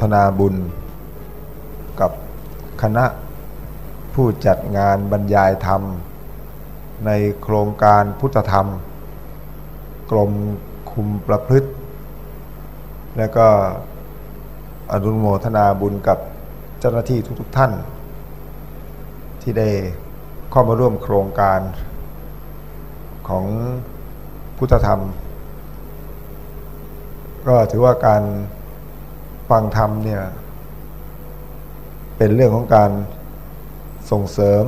นุโมทนาบุญ กับคณะผู้จัดงานบรรยายธรรม ในโครงการพุทธธรรม กรมคุมประพฤติ และก็อนุโมทนาบุญกับเจ้าหน้าที่ทุกๆทท่าน ที่ได้เข้ามาร่วมโครงการของพุทธธรรม ก็ถือว่าการ ฟังธรรมเนี่ยเป็นเรื่องของการส่งเสริม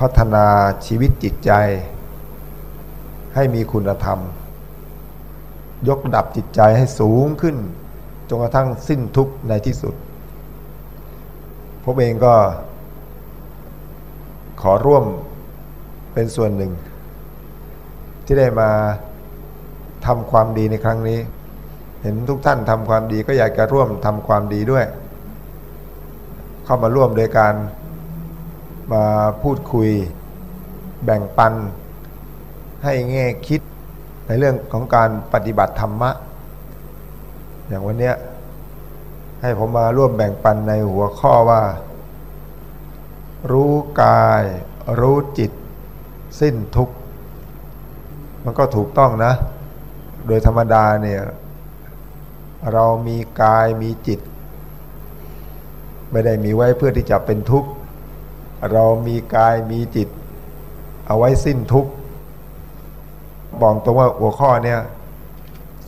พัฒนาชีวิตจิตใจ ให้มีคุณธรรม ยกระดับจิตใจให้สูงขึ้นจนกระทั่งสิ้นทุกข์ในที่สุดผมเองก็ขอร่วมเป็นส่วนหนึ่ง ที่ได้มาทำความดีในครั้งนี้ เห็นทุกท่านทำความดีก็อยากจะร่วมทำความดีด้วย เข้ามาร่วมโดยการมาพูดคุย แบ่งปัน ให้แง่คิดในเรื่องของการปฏิบัติธรรมะ อย่างวันนี้ให้ผมมาร่วมแบ่งปันในหัวข้อว่า รู้กาย รู้จิต สิ้นทุกข์ มันก็ถูกต้องนะ โดยธรรมดาเนี่ย เรามีกายมีจิต ไม่ได้มีไว้เพื่อที่จะเป็นทุกข์ เรามีกายมีจิต เอาไว้สิ้นทุกข์บอกตรงว่าหัวข้อเนี่ย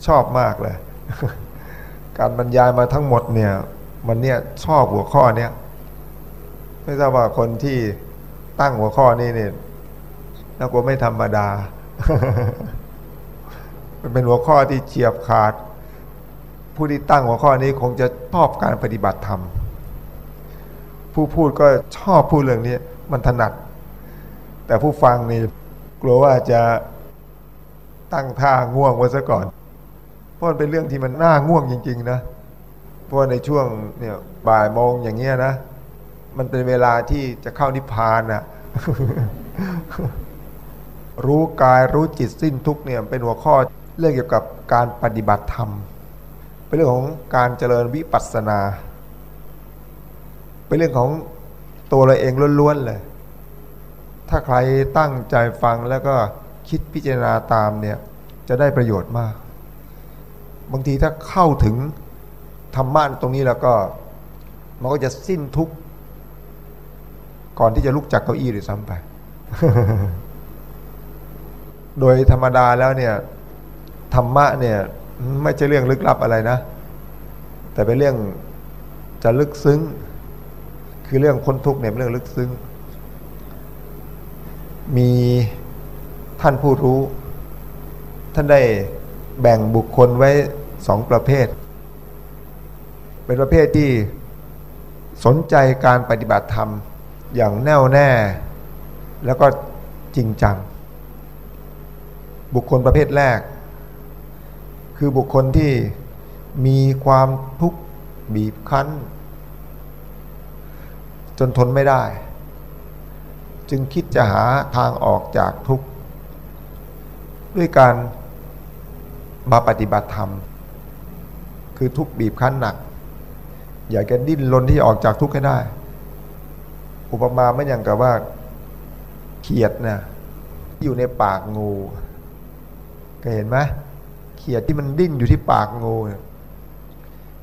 ชอบมากเลย การบรรยายมาทั้งหมดเนี่ยมันเนี่ยชอบหัวข้อเนี้ยไม่ทราบว่าคนที่ตั้งหัวข้อนี้เนี่ยน่ากลัวไม่ธรรมดา มันเป็นหัวข้อที่เฉียบขาด ผู้ที่ตั้งหัวข้อนี้คงจะชอบการปฏิบัติธรรม ผู้พูดก็ชอบพูดเรื่องนี้มันถนัด แต่ผู้ฟังนี่กลัวว่าจะตั้งท่าง่วงไว้ซะก่อน เพราะมันเป็นเรื่องที่มันน่าง่วงจริง ๆ นะ เพราะในช่วงเนี่ยบ่ายโมงอย่างเงี้ยนะ มันเป็นเวลาที่จะเข้านิพพานนะ่ะ รู้กายรู้จิตสิ้นทุกเนี่ยเป็นหัวข้อเรื่องเกี่ยวกับการปฏิบัติธรรม เป็นเรื่องของการเจริญวิปัสสนา เป็นเรื่องของตัวเราเองล้วนๆเลย ถ้าใครตั้งใจฟังแล้วก็คิดพิจารณาตามเนี่ยจะได้ประโยชน์มาก บางทีถ้าเข้าถึงธรรมะตรงนี้แล้วก็มันก็จะสิ้นทุกข์ก่อนที่จะลุกจากเก้าอี้หรือซ้ำไป โดยธรรมดาแล้วเนี่ยธรรมะเนี่ย ไม่ใช่เรื่องลึกลับอะไรนะ แต่เป็นเรื่องจะลึกซึ้ง คือเรื่องพ้นทุกข์เนี่ยเรื่องลึกซึ้ง มีท่านผู้รู้ ท่านได้แบ่งบุคคลไว้สองประเภท เป็นประเภทที่สนใจการปฏิบัติธรรมอย่างแน่วแน่ แล้วก็จริงจัง บุคคลประเภทแรก คือบุคคลที่มีความทุกข์บีบคั้น จนทนไม่ได้ จึงคิดจะหาทางออกจากทุกข์ ด้วยการมาปฏิบัติธรรม คือทุกข์บีบคั้นหนัก อยากจะดิ้นรนที่ออกจากทุกข์ให้ได้ อุปมาไม่อย่างกับว่าเขียดนะอยู่ในปากงูเคยเห็นไหม เขียดที่มันดิ้นอยู่ที่ปากงู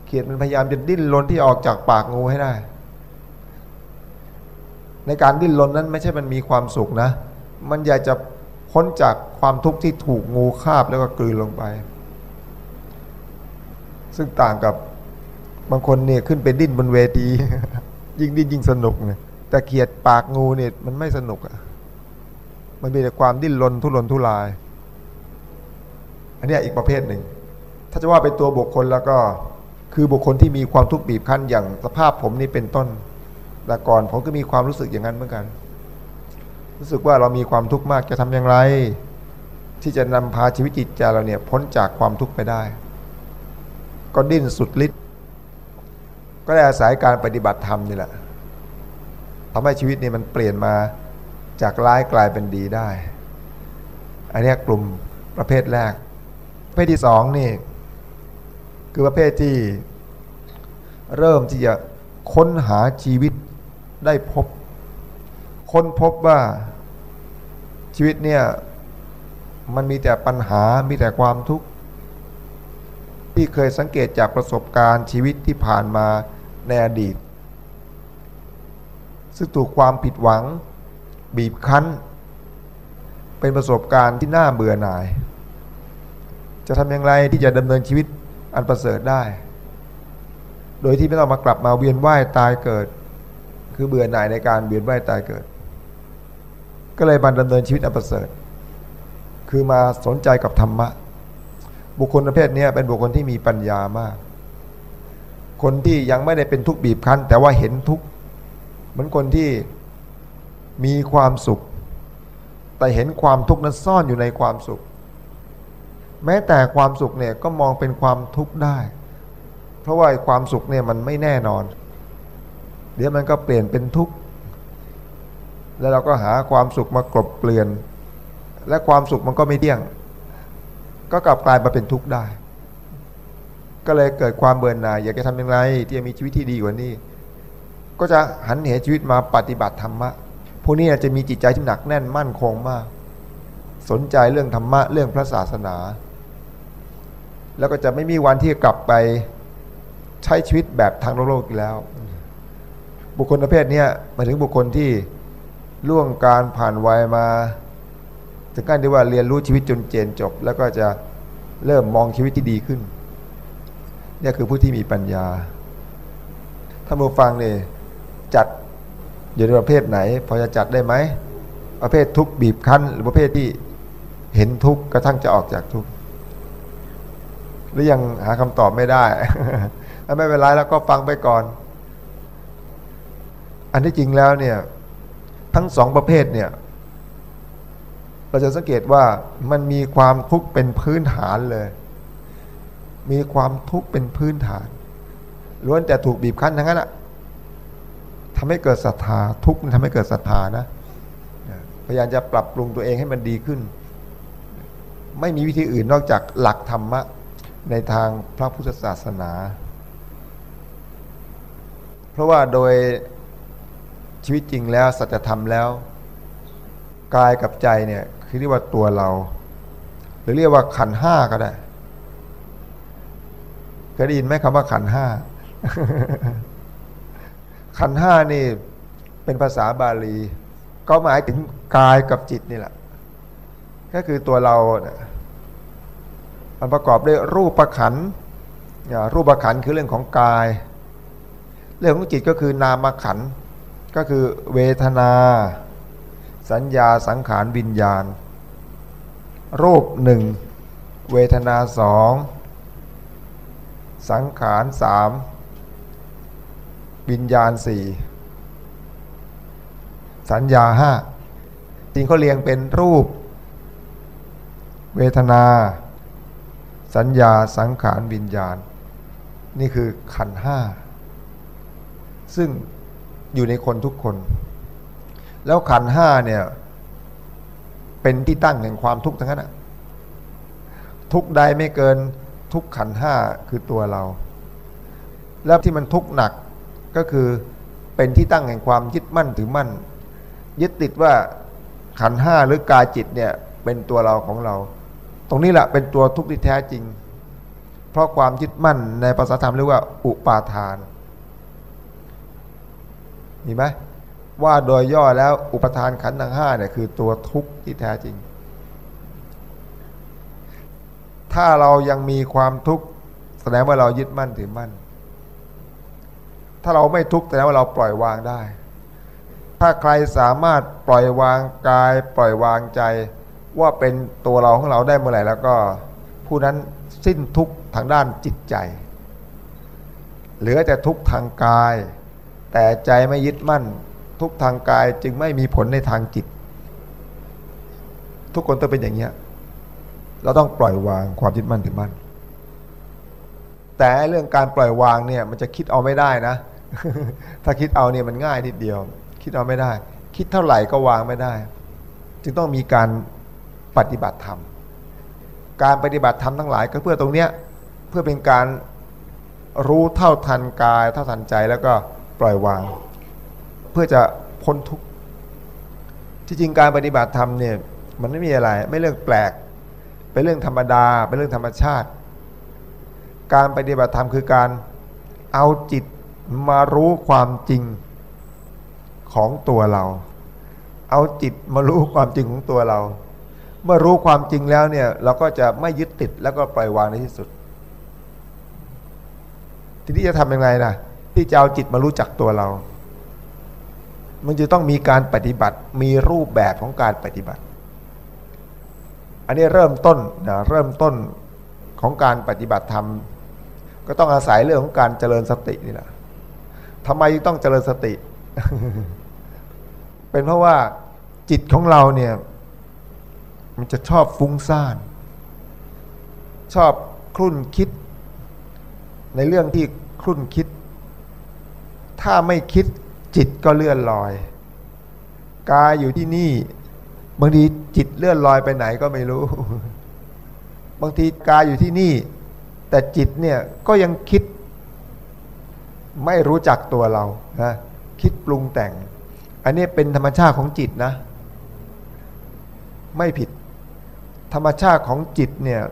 เขียดมันพยายามจะดิ้นรนที่ออกจากปากงูให้ได้ ในการดิ้นรนนั้นไม่ใช่มันมีความสุขนะ มันอยากจะพ้นจากความทุกข์ที่ถูกงูคาบแล้วก็กลืนลงไป ซึ่งต่างกับบางคนเนี่ยขึ้นไปดิ้นบนเวที ยิ่งดิ้นยิ่งสนุกเนี่ยแต่เขียดปากงูเนี่ยมันไม่สนุกอะ่ะมันมีแต่ความดิ้นรนทุรนทุราย อันนี้อีกประเภทหนึ่ง ถ้าจะว่าเป็นตัวบุคคลแล้วก็คือบุคคลที่มีความทุกข์บีบคั้นอย่างสภาพผมนี่เป็นต้น แต่ก่อนผมก็มีความรู้สึกอย่างนั้นเหมือนกัน รู้สึกว่าเรามีความทุกข์มากจะทำอย่างไร ที่จะนำพาชีวิตจิตใจเราเนี่ยพ้นจากความทุกข์ไปได้ ก็ดิ้นสุดฤทธิ์ก็ได้อาศัยการปฏิบัติธรรมนี่แหละทำให้ชีวิตนี่มันเปลี่ยนมาจากร้ายกลายเป็นดีได้ อันนี้กลุ่มประเภทแรก เภทที่สองนี่คือประเภทที่ เริ่มที่จะค้นหาชีวิตได้พบ ค้นพบว่าชีวิตเนี่ยมันมีแต่ปัญหามีแต่ความทุกข์ ที่เคยสังเกตจากประสบการณ์ชีวิตที่ผ่านมาในอดีต ซึ่งถูกความผิดหวัง บีบคั้น เป็นประสบการณ์ที่น่าเบื่อหน่าย จะทำอย่างไรที่จะดำเนินชีวิตอันประเสริฐได้ โดยที่ไม่ต้องมากลับมาเวียนว่ายตายเกิด คือเบื่อหน่ายในการเวียนว่ายตายเกิด ก็เลยบันดำเนินชีวิตอันประเสริฐ คือมาสนใจกับธรรมะ บุคคลประเภทนี้เป็นบุคคลที่มีปัญญามาก คนที่ยังไม่ได้เป็นทุกข์บีบคั้น แต่ว่าเห็นทุกข์เหมือนคนที่มีความสุข แต่เห็นความทุกข์นั้นซ่อนอยู่ในความสุข แม้แต่ความสุขเนี่ยก็มองเป็นความทุกข์ได้ เพราะว่าความสุขเนี่ยมันไม่แน่นอน เดี๋ยวมันก็เปลี่ยนเป็นทุกข์แล้วเราก็หาความสุขมากลบเกลื่อน และความสุขมันก็ไม่เที่ยง ก็กลับกลายมาเป็นทุกข์ได้ ก็เลยเกิดความเบื่อหน่าย อยากจะทำอย่างไรที่จะมีชีวิตที่ดีกว่านี้ ก็จะหันเหชีวิตมาปฏิบัติธรรมะพวกนี้จะมีจิตใจที่หนักแน่นมั่นคงมาก สนใจเรื่องธรรมะเรื่องพระศาสนา แล้วก็จะไม่มีวันที่กลับไปใช้ชีวิตแบบทางโลกอีกแล้ว บุคคลประเภทนี้หมายถึงบุคคลที่ล่วงการผ่านวัยมา ถึงขั้นที่ว่าเรียนรู้ชีวิตจนเจนจบ แล้วก็จะเริ่มมองชีวิตที่ดีขึ้นนี่คือผู้ที่มีปัญญาถ้ามูฟังเนี่ยจัดอยู่ในประเภทไหน พอจะจัดได้ไหมประเภททุกบีบคั้น หรือประเภทที่เห็นทุกข์กระทั่งจะออกจากทุกข์ หรือยังหาคำตอบไม่ได้ถ้าไม่เป็นไรแล้วก็ฟังไปก่อน อันที่จริงแล้วเนี่ย ทั้งสองประเภทเนี่ย เราจะสังเกตว่ามันมีความทุกข์เป็นพื้นฐานเลย มีความทุกข์เป็นพื้นฐานล้วนแต่ถูกบีบคั้นทั้งนั้นอะทำให้เกิดศรัทธาทุกข์ทำให้เกิดศรัทธานะพยายามจะปรับปรุงตัวเองให้มันดีขึ้น ไม่มีวิธีอื่นนอกจากหลักธรรมะ ในทางพระพุทธศาสนา เพราะว่าโดยชีวิตจริงแล้วสัจธรรมแล้ว กายกับใจเนี่ยคือเรียกว่าตัวเรา หรือเรียกว่าขันห้าก็ได้เคยได้ยินไหมคำว่าขันห้าขันห้านี่เป็นภาษาบาลี ก็หมายถึงกายกับจิตนี่แหละ ก็คือตัวเราเนี่ย มันประกอบด้วยรูปประขันรูปประขันคือเรื่องของกาย เรื่องของจิตก็คือนามขันก็คือเวทนา สัญญาสังขารวิญญาณ รูปหนึ่งเวทนาสองสังขารสามวิญญาณสี่สัญญาห้าจริงเขาเรียงเป็นรูป เวทนา สัญญาสังขารวิญญาณ นี่คือขันห้า ซึ่งอยู่ในคนทุกคน แล้วขันห้าเนี่ย เป็นที่ตั้งแห่งความทุกข์ทั้งนั้นทุกใดไม่เกินทุกขันห้าคือตัวเรา แล้วที่มันทุกข์หนักก็คือเป็นที่ตั้งแห่งความยึดมั่นถือมั่น ยึดติดว่าขันห้าหรือกายจิตเนี่ยเป็นตัวเราของเรา ตรงนี้แหละเป็นตัวทุกข์ที่แท้จริง เพราะความยึดมั่นในภาษาธรรมเรียกว่า อุปาทานมีไหมว่าโดยย่อแล้วอุปทานขันธ์ทั้งห้าเนี่ยคือตัวทุกข์ที่แท้จริง ถ้าเรายังมีความทุกข์แสดงว่าเรายึดมั่นถือมั่น ถ้าเราไม่ทุกข์แสดงว่าเราปล่อยวางได้ ถ้าใครสามารถปล่อยวางกาย ปล่อยวางใจ ว่าเป็นตัวเราของเราได้เมื่อไหร่แล้วก็ผู้นั้นสิ้นทุกทางด้านจิตใจ เหลือแต่ทุกทางกาย แต่ใจไม่ยึดมั่น ทุกทางกายจึงไม่มีผลในทางจิต ทุกคนต้องเป็นอย่างนี้เราต้องปล่อยวางความยึดมั่นถือมั่นแต่เรื่องการปล่อยวางเนี่ย มันจะคิดเอาไม่ได้นะ ถ้าคิดเอาเนี่ยมันง่ายนิดเดียว คิดเอาไม่ได้ คิดเท่าไหร่ก็วางไม่ได้ จึงต้องมีการ ปฏิบัติธรรม การปฏิบัติธรรมทั้งหลาย ก็เพื่อตรงเนี้ยเพื่อเป็นการรู้เท่าทันกาย เท่าทันใจแล้วก็ปล่อยวาง เพื่อจะพ้นทุกข์ที่จริงการปฏิบัติธรรมเนี่ยมันไม่มีอะไรไม่เรื่องแปลก เป็นเรื่องธรรมดา เป็นเรื่องธรรมชาติ การปฏิบัติธรรมคือการเอาจิตมารู้ความจริงของตัวเรา เอาจิตมารู้ความจริงของตัวเรา เมื่อรู้ความจริงแล้วเนี่ย เราก็จะไม่ยึดติดแล้วก็ปล่อยวางในที่สุด ทีนี้จะทำยังไงนะที่จะเอาจิตมารู้จักตัวเรา มันจะต้องมีการปฏิบัติ มีรูปแบบของการปฏิบัติ อันนี้เริ่มต้นนะเริ่มต้นของการปฏิบัติธรรม ก็ต้องอาศัยเรื่องของการเจริญสตินี่แหละทำไมต้องเจริญสติ เป็นเพราะว่าจิตของเราเนี่ย มันจะชอบฟุ้งซ่าน ชอบคลุ่นคิด ในเรื่องที่คลุ่นคิด ถ้าไม่คิดจิตก็เลื่อนลอย กายอยู่ที่นี่ บางทีจิตเลื่อนลอยไปไหนก็ไม่รู้ บางทีกายอยู่ที่นี่ แต่จิตเนี่ยก็ยังคิด ไม่รู้จักตัวเรานะคิดปรุงแต่ง อันนี้เป็นธรรมชาติของจิตนะ ไม่ผิด ธรรมชาติของจิตเนี่ย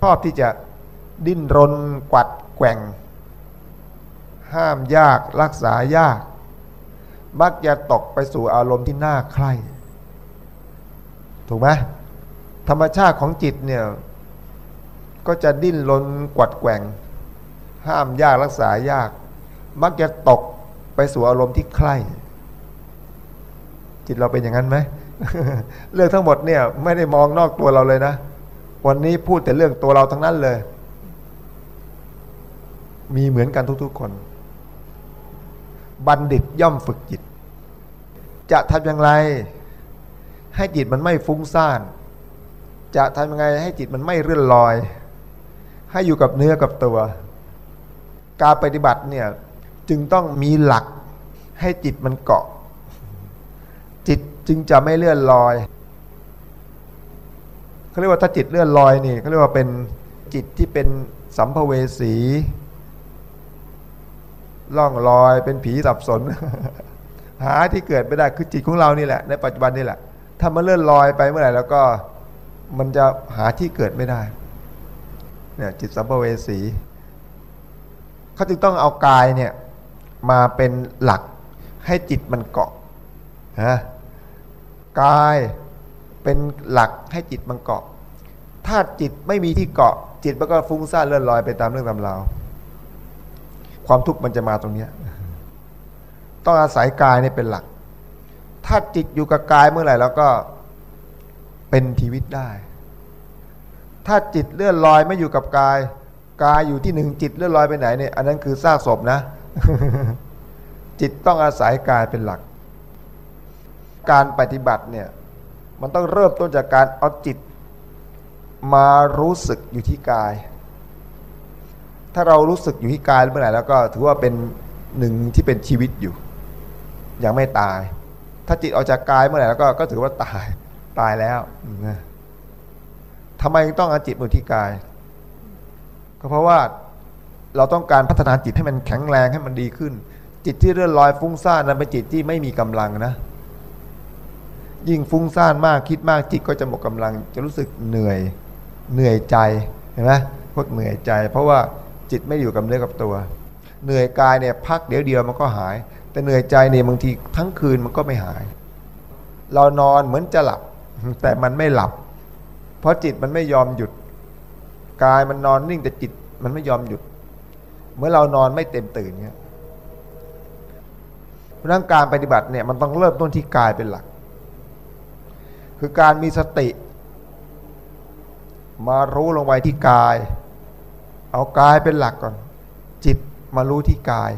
ชอบที่จะดิ้นรนกวัดแกว่ง ห้ามยากรักษายาก มักจะตกไปสู่อารมณ์ที่น่าใคร่ถูกไหมธรรมชาติของจิตเนี่ยก็จะดิ้นรนกวัดแกว่ง ห้ามยากรักษายาก มักจะตกไปสู่อารมณ์ที่ใคร่จิตเราเป็นอย่างนั้นไหม เรื่องทั้งหมดเนี่ยไม่ได้มองนอกตัวเราเลยนะ วันนี้พูดแต่เรื่องตัวเราทั้งนั้นเลย มีเหมือนกันทุกๆคน บัณฑิตย่อมฝึกจิต จะทำอย่างไร ให้จิตมันไม่ฟุ้งซ่าน จะทำยังไงให้จิตมันไม่เรื่อนลอย ให้อยู่กับเนื้อกับตัว การปฏิบัติเนี่ยจึงต้องมีหลักให้จิตมันเกาะ จึงจะไม่เลื่อนลอยเขาเรียกว่าถ้าจิตเลื่อนลอยนี่เขาเรียกว่าเป็นจิตที่เป็นสัมภเวสีล่องลอยเป็นผีสับสน หาที่เกิดไม่ได้คือจิตของเรานี่แหละ ในปัจจุบันนี่แหละ ถ้ามันเลื่อนลอยไปเมื่อไหร่ แล้วก็มันจะหาที่เกิดไม่ได้เนี่ยจิตสัมภเวสีเขาจึงต้องเอากายเนี่ยมาเป็นหลักให้จิตมันเกาะฮะ กายเป็นหลักให้จิตมันเกาะ ถ้าจิตไม่มีที่เกาะ จิตมันก็ฟุ้งซ่านเลื่อนลอยไปตามเรื่องตามราวความทุกข์มันจะมาตรงเนี้ยต้องอาศัยกายนี่เป็นหลัก ถ้าจิตอยู่กับกายเมื่อไหร่แล้วก็เป็นชีวิตได้ ถ้าจิตเลื่อนลอยไม่อยู่กับกาย กายอยู่ที่หนึ่งจิตเลื่อนลอยไปไหนเนี่ย อันนั้นคือซากศพนะ จิตต้องอาศัยกายเป็นหลัก การปฏิบัติเนี่ยมันต้องเริ่มต้นจากการเอาจิตมารู้สึกอยู่ที่กาย ถ้าเรารู้สึกอยู่ที่กายเมื่อไหร่แล้วก็ถือว่าเป็นหนึ่งที่เป็นชีวิตอยู่ ยังไม่ตาย ถ้าจิตออกจากกายเมื่อไหร่แล้วก็ก็ถือว่าตายตายแล้วนะทำไมต้องเอาจิตมาที่กาย ก็เพราะว่าเราต้องการพัฒนาจิตให้มันแข็งแรงให้มันดีขึ้น จิตที่เลื่อนลอยฟุ้งซ่านนั้นเป็นจิตที่ไม่มีกำลังนะ ยิ่งฟุ้งซ่านมากคิดมากจิตก็จะหมดกำลัง จะรู้สึกเหนื่อยเหนื่อยใจเห็นไหมพวกเหนื่อยใจ เพราะว่าจิตไม่อยู่กับเนื้อกับตัว เหนื่อยกายเนี่ยพักเดี๋ยวเดียวมันก็หาย แต่เหนื่อยใจเนี่ยบางทีทั้งคืนมันก็ไม่หาย เรานอนเหมือนจะหลับ แต่มันไม่หลับ เพราะจิตมันไม่ยอมหยุดกายมันนอนนิ่งแต่จิตมันไม่ยอมหยุด เมื่อเรานอนไม่เต็มตื่นเนี่ยเพราะนั้นการปฏิบัติเนี่ยมันต้องเริ่มต้นที่กายเป็นหลัก คือการมีสติ มารู้ลงไปที่กาย เอากายเป็นหลักก่อน จิตมารู้ที่กาย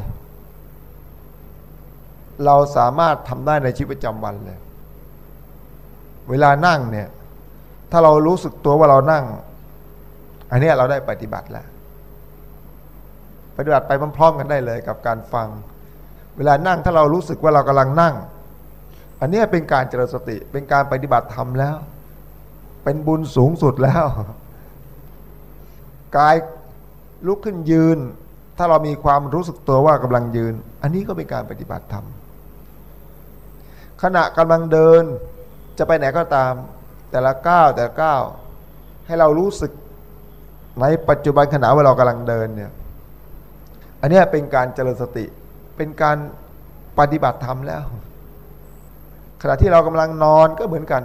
เราสามารถทำได้ในชีวิตประจำวันเลย เวลานั่งเนี่ย ถ้าเรารู้สึกตัวว่าเรานั่ง อันนี้เราได้ปฏิบัติแล้ว ปฏิบัติไปพร้อมๆกันได้เลยกับการฟัง เวลานั่งถ้าเรารู้สึกว่าเรากำลังนั่ง อันนี้เป็นการเจริญสติเป็นการปฏิบัติธรรมแล้ว เป็นบุญสูงสุดแล้วกายลุกขึ้นยืน ถ้าเรามีความรู้สึกตัวว่ากำลังยืน อันนี้ก็เป็นการปฏิบัติธรรมขณะกำลังเดินจะไปไหนก็ตาม แต่ละก้าวแต่ละก้าวให้เรารู้สึกในปัจจุบันขณะว่าเรากำลังเดินเนี่ยอันนี้เป็นการเจริญสติเป็นการปฏิบัติธรรมแล้ว ขณะที่เรากำลังนอนก็เหมือนกัน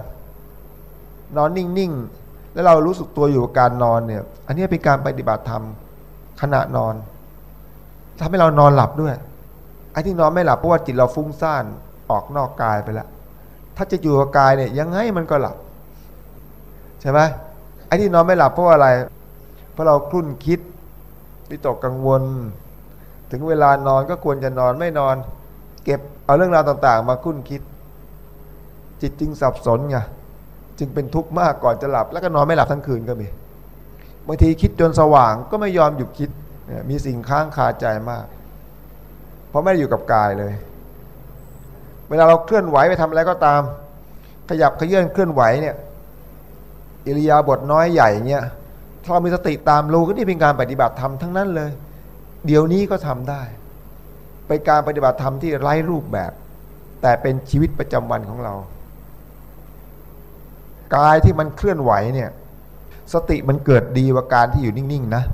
นอนนิ่งๆ แล้วเรารู้สึกตัวอยู่กับการนอนเนี่ย อันนี้เป็นการปฏิบัติธรรมขณะนอนทำให้เรานอนหลับด้วย ไอ้ที่นอนไม่หลับเพราะว่าจิตเราฟุ้งซ่านออกนอกกายไปแล้ว ถ้าจะอยู่กับกายเนี่ยยังไงมันก็หลับ ใช่ไหมไอ้ที่นอนไม่หลับเพราะอะไร เพราะเราคลุ่นคิดวิตกกังวล ถึงเวลานอนก็ควรจะนอนไม่นอน เก็บเอาเรื่องราวต่าง ๆ มาคุ้นคิด จิตจึงสับสนไงจึงเป็นทุกข์มากก่อนจะหลับ แล้วก็นอนไม่หลับทั้งคืนก็มีบางทีคิดจนสว่างก็ไม่ยอมหยุดคิดมีสิ่งค้างคาใจมาก เพราะไม่ได้อยู่กับกายเลย เวลาเราเคลื่อนไหวไปทำอะไรก็ตาม ขยับขยื่นเคลื่อนไหวเนี่ยอิริยาบถน้อยใหญ่เนี่ยถ้าเรามีสติตามรู้ก็นี่เป็นการปฏิบัติธรรมทั้งนั้นเลย เดี๋ยวนี้ก็ทำได้เป็นการปฏิบัติธรรมที่ไร้รูปแบบ แต่เป็นชีวิตประจำวันของเรา กายที่มันเคลื่อนไหวเนี่ยสติมันเกิดดีกว่าการที่อยู่นิ่งๆนะ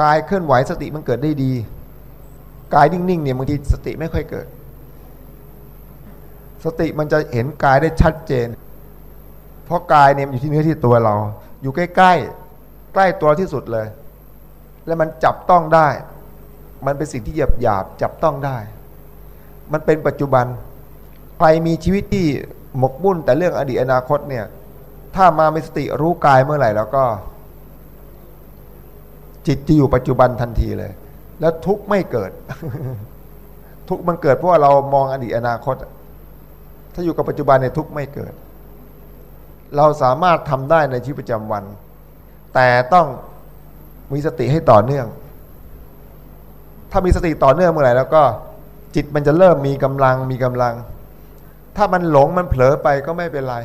กายเคลื่อนไหวสติมันเกิดได้ดี กายนิ่งๆเนี่ยบางทีสติไม่ค่อยเกิด สติมันจะเห็นกายได้ชัดเจน เพราะกายเนี่ยอยู่ที่เนื้อที่ตัวเรา อยู่ใกล้ๆใกล้ตัวที่สุดเลย แล้วมันจับต้องได้ มันเป็นสิ่งที่หยาบหยาบจับต้องได้ มันเป็นปัจจุบันใครมีชีวิตที่ หมกมุ่นแต่เรื่องอดีตอนาคตเนี่ย ถ้ามามีสติรู้กายเมื่อไหร่แล้วก็ จิตจะอยู่ปัจจุบันทันทีเลย แล้วทุกไม่เกิด ทุกมันเกิดเพราะว่าเรามองอดีตอนาคต ถ้าอยู่กับปัจจุบันเนี่ยทุกไม่เกิด เราสามารถทำได้ในชีวิตประจำวัน แต่ต้องมีสติให้ต่อเนื่อง ถ้ามีสติต่อเนื่องเมื่อไหร่แล้วก็ จิตมันจะเริ่มมีกำลังมีกำลัง ถ้ามันหลงมันเผลอไปก็ไม่เป็นไร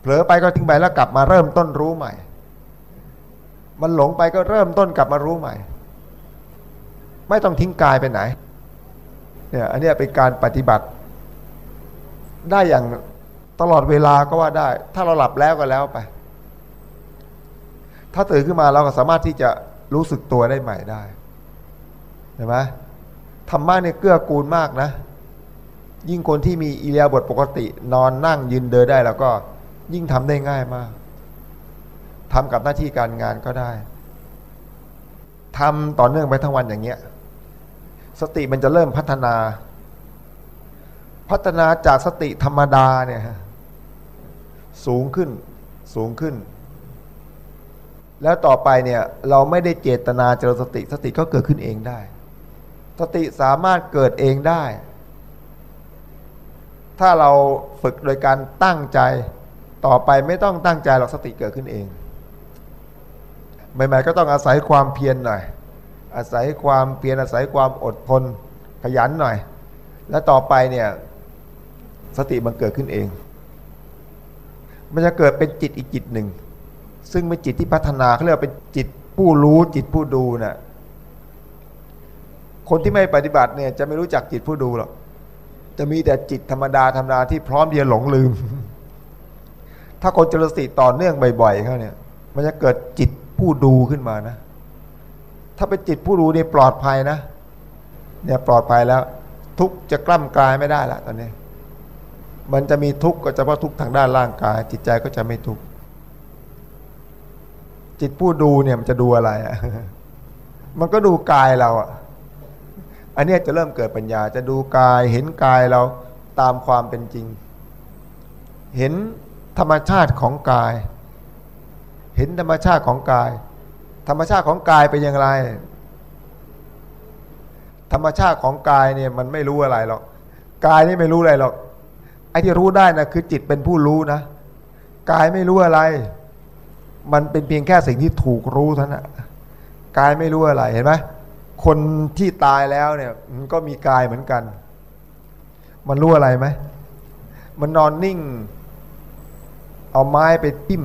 เผลอไปก็ทิ้งไปแล้วกลับมาเริ่มต้นรู้ใหม่ มันหลงไปก็เริ่มต้นกลับมารู้ใหม่ ไม่ต้องทิ้งกายไปไหน เนี่ยอันนี้เป็นการปฏิบัติ ได้อย่างตลอดเวลาก็ว่าได้ ถ้าเราหลับแล้วก็แล้วไป ถ้าตื่นขึ้นมาเราก็สามารถที่จะรู้สึกตัวได้ใหม่ได้เห็นไหมธรรมะเนี่ยเกื้อกูลมากนะ ยิ่งคนที่มีอิเลียบทปกตินอนนั่งยืนเดินได้แล้วก็ยิ่งทำได้ง่ายมากทำกับหน้าที่การงานก็ได้ทำต่อเนื่องไปทั้งวันอย่างเงี้ย สติมันจะเริ่มพัฒนา พัฒนาจากสติธรรมดาเนี่ยสูงขึ้นสูงขึ้น แล้วต่อไปเนี่ยเราไม่ได้เจตนาเจริญสติ สติก็เกิดขึ้นเองได้ สติสามารถเกิดเองได้ ถ้าเราฝึกโดยการตั้งใจต่อไปไม่ต้องตั้งใจหรอกสติเกิดขึ้นเองใหม่ๆก็ต้องอาศัยความเพียรหน่อย อาศัยความเพียรอาศัยความอดทนขยันหน่อย แล้วต่อไปเนี่ยสติมันเกิดขึ้นเอง มันจะเกิดเป็นจิตอีกจิตหนึ่ง ซึ่งเป็นจิตที่พัฒนาเขาเรียกเป็นจิตผู้รู้จิตผู้ดูนะ่ะคนที่ไม่ปฏิบัติเนี่ยจะไม่รู้จักจิตผู้ดูหรอก จะมีแต่จิตธรรมดาธรรมดาที่พร้อมที่จะหลงลืม ถ้าคนเจริญสติต่อเนื่องบ่อยๆเขาเนี่ย มันจะเกิดจิตผู้ดูขึ้นมานะ ถ้าเป็นจิตผู้รู้นี่ปลอดภัยนะ เนี่ยปลอดภัยแล้ว ทุกจะกล้ำกลายไม่ได้ละตอนนี้ มันจะมีทุกข์ก็เฉพาะทุกข์ทางด้านร่างกาย จิตใจก็จะไม่ทุกข์จิตผู้ดูเนี่ยมันจะดูอะไรอะ มันก็ดูกายเราอะ อันนี้จะเริ่มเกิดปัญญาจะดูกายเห็นกายเราตามความเป็นจริง เห็นธรรมชาติของกาย เห็นธรรมชาติของกาย ธรรมชาติของกายเป็นอย่างไร ธรรมชาติของกายเนี่ยมันไม่รู้อะไรหรอกกายนี่ไม่รู้อะไรหรอกไอ้ที่รู้ได้นะคือจิตเป็นผู้รู้นะกายไม่รู้อะไร มันเป็นเพียงแค่สิ่งที่ถูกรู้เท่านั้นกายไม่รู้อะไรเห็นไหม คนที่ตายแล้วเนี่ยมันก็มีกายเหมือนกัน มันรู้อะไรไหมมันนอนนิ่ง เอาไม้ไปติ้ม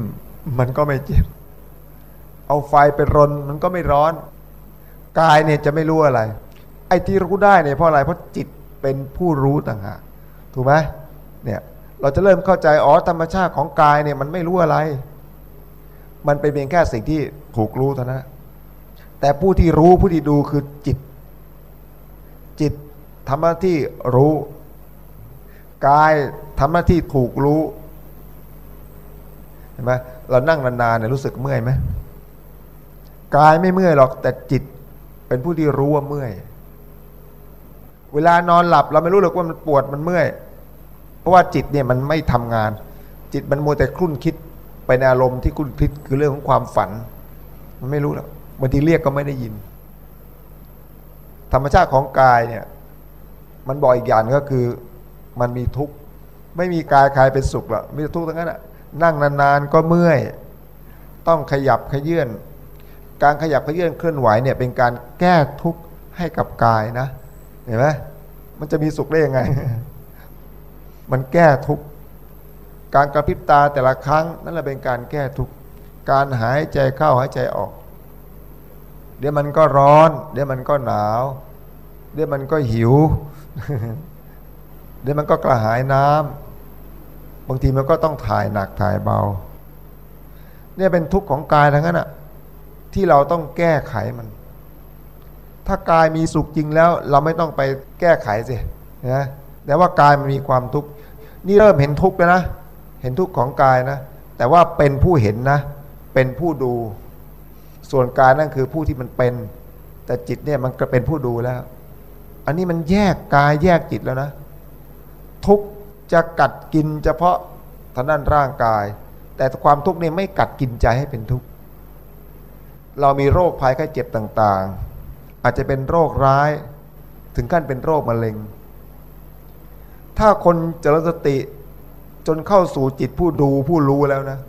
มันก็ไม่เจ็บ เอาไฟไปรน มันก็ไม่ร้อน กายเนี่ยจะไม่รู้อะไร ไอ้ที่รู้ได้เนี่ยเพราะอะไรเพราะจิตเป็นผู้รู้ต่างหากถูกไหมเนี่ยเราจะเริ่มเข้าใจอ๋อธรรมชาติของกายเนี่ยมันไม่รู้อะไร มันเป็นเพียงแค่สิ่งที่ถูกรู้เท่านั้น แต่ผู้ที่รู้ผู้ที่ดูคือจิต จิตทำหน้าที่รู้กายทำหน้าที่ถูกรู้เห็นไหมเรานั่งนานๆเนี่ยรู้สึกเมื่อยไหมกายไม่เมื่อยหรอกแต่จิตเป็นผู้ที่รู้ว่าเมื่อย เวลานอนหลับเราไม่รู้หรอกว่ามันปวดมันเมื่อย เพราะว่าจิตเนี่ยมันไม่ทำงาน จิตมันมัวแต่คลุ่นคิดไปในอารมณ์ที่คลุ่นคิดคือเรื่องของความฝัน มันไม่รู้หรอก บางทีเรียกก็ไม่ได้ยิน ธรรมชาติของกายเนี่ย มันบอกอีกอย่างก็คือ มันมีทุกข์ไม่มีกายใครเป็นสุขหรอกมีทุกข์ทั้งนั้นอะนั่งนานๆก็เมื่อย ต้องขยับขยื่นการขยับขยื่นเคลื่อนไหวเนี่ย เป็นการแก้ทุกข์ให้กับกายนะเห็นไหมมันจะมีสุขได้ยังไง มันแก้ทุกข์การกระพริบตาแต่ละครั้ง นั่นแหละเป็นการแก้ทุกข์การหายใจเข้าหายใจออก เดี๋ยวมันก็ร้อน เดี๋ยวมันก็หนาว เดี๋ยวมันก็หิว เดี๋ยวมันก็กระหายน้ำบางทีมันก็ต้องถ่ายหนักถ่ายเบา เนี่ยเป็นทุกข์ของกายทั้งนั้นอะที่เราต้องแก้ไขมัน ถ้ากายมีสุขจริงแล้ว เราไม่ต้องไปแก้ไขสินะแต่ว่ากายมันมีความทุกข์นี่เริ่มเห็นทุกข์แล้วนะ เห็นทุกข์ของกายนะ แต่ว่าเป็นผู้เห็นนะ เป็นผู้ดู ส่วนกายนั่นคือผู้ที่มันเป็น แต่จิตเนี่ยมันก็เป็นผู้ดูแล้ว อันนี้มันแยกกายแยกจิตแล้วนะ ทุกข์จะกัดกินเฉพาะทางด้านร่างกาย แต่ความทุกข์เนี่ยไม่กัดกินใจให้เป็นทุกข์เรามีโรคภัยไข้เจ็บต่างๆ อาจจะเป็นโรคร้ายถึงขั้นเป็นโรคมะเร็ง ถ้าคนเจริญสติจนเข้าสู่จิตผู้ดูผู้รู้แล้วนะ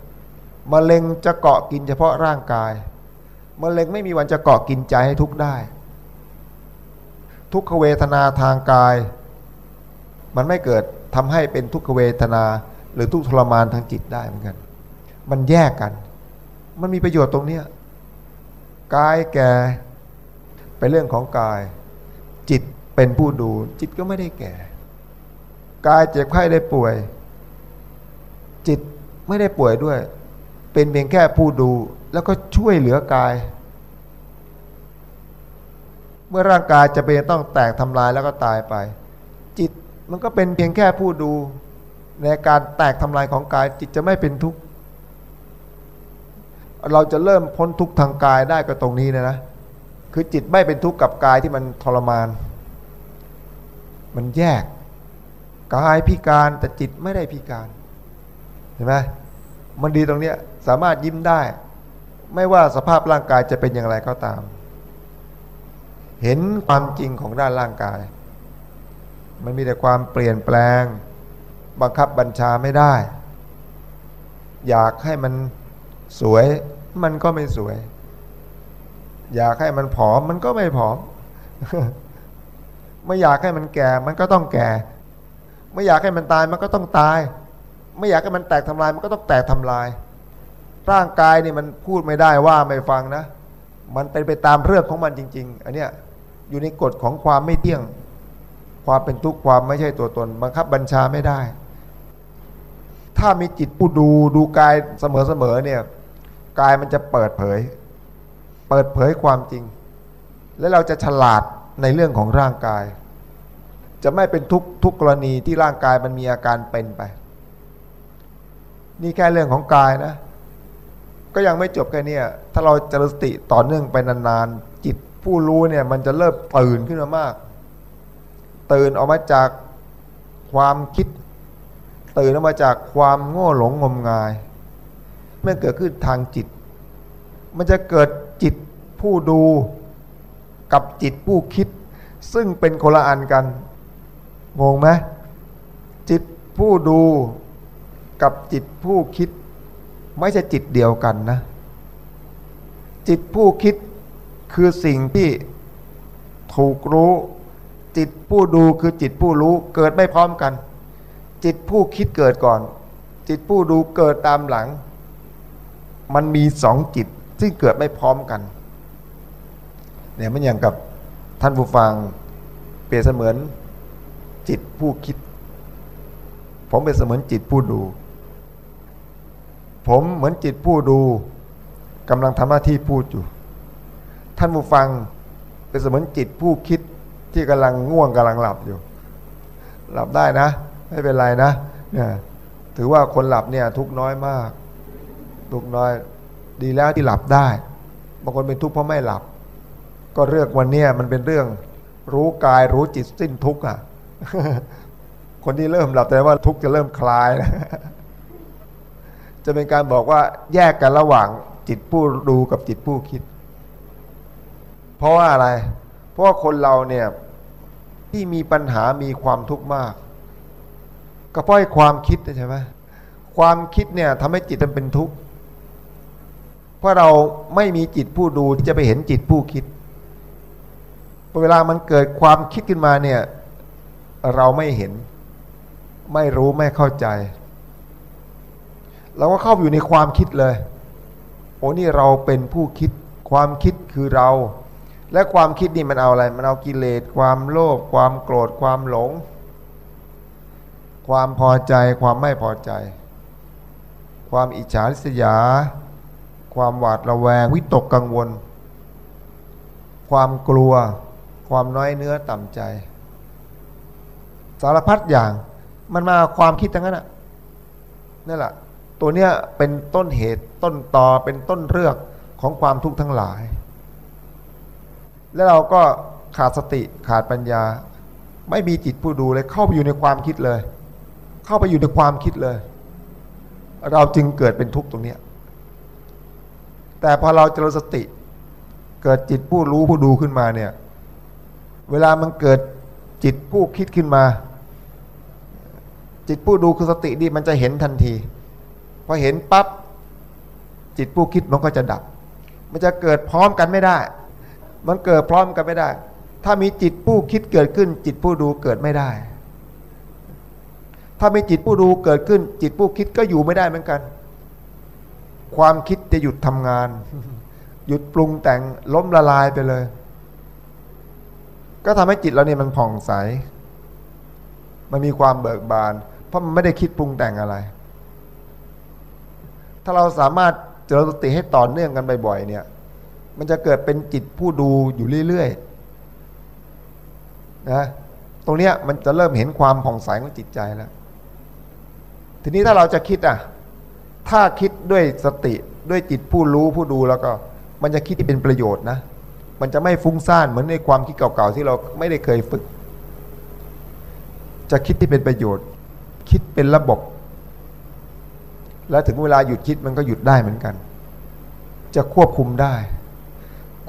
มะเร็งจะเกาะกินเฉพาะร่างกาย มะเร็งไม่มีวันจะเกาะกินใจให้ทุกได้ ทุกขเวทนาทางกาย มันไม่เกิดทำให้เป็นทุกขเวทนา หรือทุกทรมานทางจิตได้เหมือนกัน มันแยกกัน มันมีประโยชน์ตรงเนี้ยกายแก่เป็นเรื่องของกาย จิตเป็นผู้ดู จิตก็ไม่ได้แก่ กายเจ็บไข้ได้ป่วย จิตไม่ได้ป่วยด้วย เป็นเพียงแค่ผู้ดู แล้วก็ช่วยเหลือกาย เมื่อร่างกายจะเป็นต้องแตกทำลายแล้วก็ตายไป จิตมันก็เป็นเพียงแค่ผู้ดู ในการแตกทำลายของกาย จิตจะไม่เป็นทุกข์เราจะเริ่มพ้นทุกข์ทางกายได้ก็ตรงนี้นะนะคือจิตไม่เป็นทุกข์กับกายที่มันทรมาน มันแยกกายพิการแต่จิตไม่ได้พิการเห็นไหมมันดีตรงเนี้ยสามารถยิ้มได้ ไม่ว่าสภาพร่างกายจะเป็นอย่างไรก็ตาม เห็นความจริงของด้านร่างกาย มันมีแต่ความเปลี่ยนแปลง บังคับบัญชาไม่ได้ อยากให้มันสวยมันก็ไม่สวย อยากให้มันผอมมันก็ไม่ผอม ไม่อยากให้มันแก่มันก็ต้องแก่ ไม่อยากให้มันตายมันก็ต้องตาย ไม่อยากให้มันแตกทำลายมันก็ต้องแตกทำลาย ร่างกายนี่มันพูดไม่ได้ว่าไม่ฟังนะ มันเป็นไปตามเรื่องของมันจริง ๆ อันเนี้ยอยู่ในกฎของความไม่เที่ยง ความเป็นทุกข์ความไม่ใช่ตัวตน บังคับบัญชาไม่ได้ ถ้ามีจิตผู้ดูดูกายเสมอๆเนี่ยกายมันจะเปิดเผย เปิดเผยความจริง และเราจะฉลาดในเรื่องของร่างกาย จะไม่เป็นทุกทุกกรณีที่ร่างกายมันมีอาการเป็นไป นี่แค่เรื่องของกายนะ ก็ยังไม่จบแค่นี้ถ้าเราจริสติต่อเนื่องไปนานๆ จิตผู้รู้เนี่ยมันจะเริ่มตื่นขึ้นมามาก ตื่นออกมาจากความคิด ตื่นออกมาจากความโง่หลงงมงายเมันเกิดขึ้นทางจิต มันจะเกิดจิตผู้ดูกับจิตผู้คิด ซึ่งเป็นคนละอันกันงงไหมจิตผู้ดูกับจิตผู้คิด ไม่ใช่จิตเดียวกันนะ จิตผู้คิดคือสิ่งที่ถูกรู้ จิตผู้ดูคือจิตผู้รู้เกิดไม่พร้อมกัน จิตผู้คิดเกิดก่อน จิตผู้ดูเกิดตามหลัง มันมีสองจิตซึ่งเกิดไม่พร้อมกันเนี่ยมันอย่างกับท่านผู้ฟังเปรียบเสมือนจิตผู้คิด ผมเป็นเสมือนจิตผู้ดู ผมเหมือนจิตผู้ดูกำลังทำหน้าที่พูดอยู่ ท่านผู้ฟังเป็นเสมือนจิตผู้คิดที่กำลังง่วงกำลังหลับอยู่ หลับได้นะ ไม่เป็นไรนะเนี่ยถือว่าคนหลับเนี่ยทุกน้อยมาก ทุกน้อยดีแล้วที่หลับได้บางคนเป็นทุกข์เพราะไม่หลับ ก็เรื่องวันเนี้ยมันเป็นเรื่องรู้กายรู้จิตสิ้นทุกข์อะ คนที่เริ่มหลับแต่ว่าทุกข์จะเริ่มคลายนะ จะเป็นการบอกว่าแยกกันระหว่างจิตผู้ดูกับจิตผู้คิด เพราะว่าอะไร เพราะว่าคนเราเนี่ยที่มีปัญหามีความทุกข์มาก ก็เพราะความคิดใช่ไหมความคิดเนี่ยทำให้จิตมันเป็นทุกข์เพราะเราไม่มีจิตผู้ดูที่จะไปเห็นจิตผู้คิด เวลามันเกิดความคิดขึ้นมาเนี่ย เราไม่เห็น ไม่รู้ไม่เข้าใจ เราก็เข้าอยู่ในความคิดเลย โอ้นี่เราเป็นผู้คิด ความคิดคือเรา และความคิดนี่มันเอาอะไร มันเอากิเลส ความโลภ ความโกรธ ความหลง ความพอใจ ความไม่พอใจ ความอิจฉาริษยา ความหวาดระแวง วิตกกังวล ความกลัว ความน้อยเนื้อต่ำใจ สารพัดอย่าง มันมาความคิดทั้งนั้นน่ะนั่นแหละ ตัวเนี้ยเป็นต้นเหตุต้นตอเป็นต้นเรื่องของความทุกข์ทั้งหลาย แล้วเราก็ขาดสติขาดปัญญา ไม่มีจิตผู้ดูเลยเข้าไปอยู่ในความคิดเลย เข้าไปอยู่ในความคิดเลย เราจึงเกิดเป็นทุกข์ตรงเนี้ยแต่พอเราเจริญสติ เกิดจิตผู้รู้ผู้ดูขึ้นมาเนี่ย เวลามันเกิดจิตผู้คิดขึ้นมา จิตผู้ดูคือสตินี่มันจะเห็นทันที พอเห็นปั๊บจิตผู้คิดมันก็จะดับ มันจะเกิดพร้อมกันไม่ได้ มันเกิดพร้อมกันไม่ได้ ถ้ามีจิตผู้คิดเกิดขึ้น จิตผู้ดูเกิดไม่ได้ ถ้ามีจิตผู้ดูเกิดขึ้น จิตผู้คิดก็อยู่ไม่ได้เหมือนกัน ความคิดจะหยุดทำงาน หยุดปรุงแต่งล้มละลายไปเลย ก็ทำให้จิตเราเนี่ยมันผ่องใส มันมีความเบิกบาน เพราะมันไม่ได้คิดปรุงแต่งอะไร ถ้าเราสามารถเจริญสติให้ต่อเนื่องกันบ่อยๆเนี่ย มันจะเกิดเป็นจิตผู้ดูอยู่เรื่อยๆนะตรงเนี้ยมันจะเริ่มเห็นความผ่องใสของจิตใจแล้ว ทีนี้ถ้าเราจะคิดอะ ถ้าคิดด้วยสติด้วยจิตผู้รู้ผู้ดูแล้วก็ มันจะคิดที่เป็นประโยชน์นะ มันจะไม่ฟุ้งซ่านเหมือนในความคิดเก่าๆที่เราไม่ได้เคยฝึก จะคิดที่เป็นประโยชน์ คิดเป็นระบบ แล้วถึงเวลาหยุดคิดมันก็หยุดได้เหมือนกัน จะควบคุมได้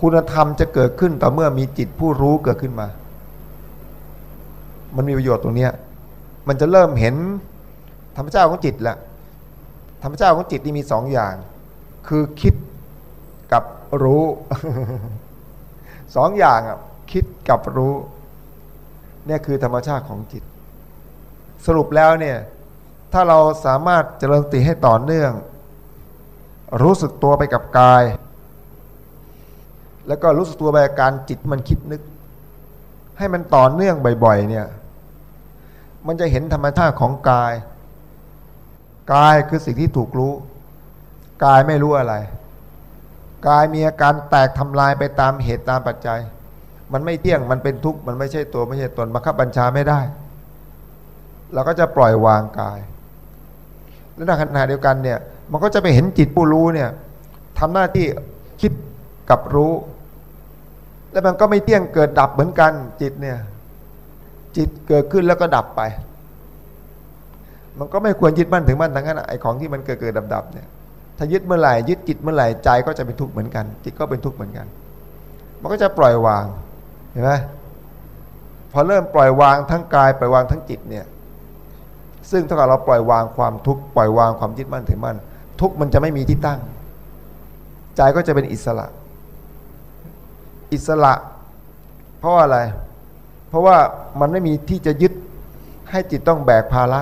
คุณธรรมจะเกิดขึ้นต่อเมื่อมีจิตผู้รู้เกิดขึ้นมา มันมีประโยชน์ตรงนี้มันจะเริ่มเห็นธรรมชาติของจิตแล้วธรรมชาติของจิตนี่มีสองอย่าง คือคิดกับรู้สองอย่างอะคิดกับรู้ เนี่ยคือธรรมชาติของจิต สรุปแล้วเนี่ย ถ้าเราสามารถเจริญสติให้ต่อเนื่อง รู้สึกตัวไปกับกาย แล้วก็รู้สึกตัวไปกับการจิตมันคิดนึก ให้มันต่อเนื่องบ่อย ๆ เนี่ย มันจะเห็นธรรมชาติของกาย กายคือสิ่งที่ถูกรู้ กายไม่รู้อะไร กายมีอาการแตกทำลายไปตามเหตุตามปัจจัย มันไม่เที่ยงมันเป็นทุกข์มันไม่ใช่ตัวไม่ใช่ตนบังคับบัญชาไม่ได้เราก็จะปล่อยวางกาย และในขณะเดียวกันเนี่ยมันก็จะไปเห็นจิตผู้รู้เนี่ยทำหน้าที่คิดกับรู้ แล้วมันก็ไม่เที่ยงเกิดดับเหมือนกันจิตเนี่ยจิตเกิดขึ้นแล้วก็ดับไป มันก็ไม่ควรยึดมั่นถึงมั่นทั้งนั้นไอ้ของที่มันเกิดเกิดดับดับเนี่ยถ้ายึดเมื่อไหร่ยึดจิตเมื่อไหร่ใจก็จะเป็นทุกข์เหมือนกัน จิตก็เป็นทุกข์เหมือนกัน มันก็จะปล่อยวางเห็นไหมพอเริ่มปล่อยวางทั้งกายปล่อยวางทั้งจิตเนี่ย ซึ่งถ้าเราปล่อยวางความทุกข์ปล่อยวางความยึดมั่นถือมั่น ทุกข์มันจะไม่มีที่ตั้ง ใจก็จะเป็นอิสระ อิสระ เพราะอะไร เพราะว่ามันไม่มีที่จะยึดให้จิตต้องแบกภาระ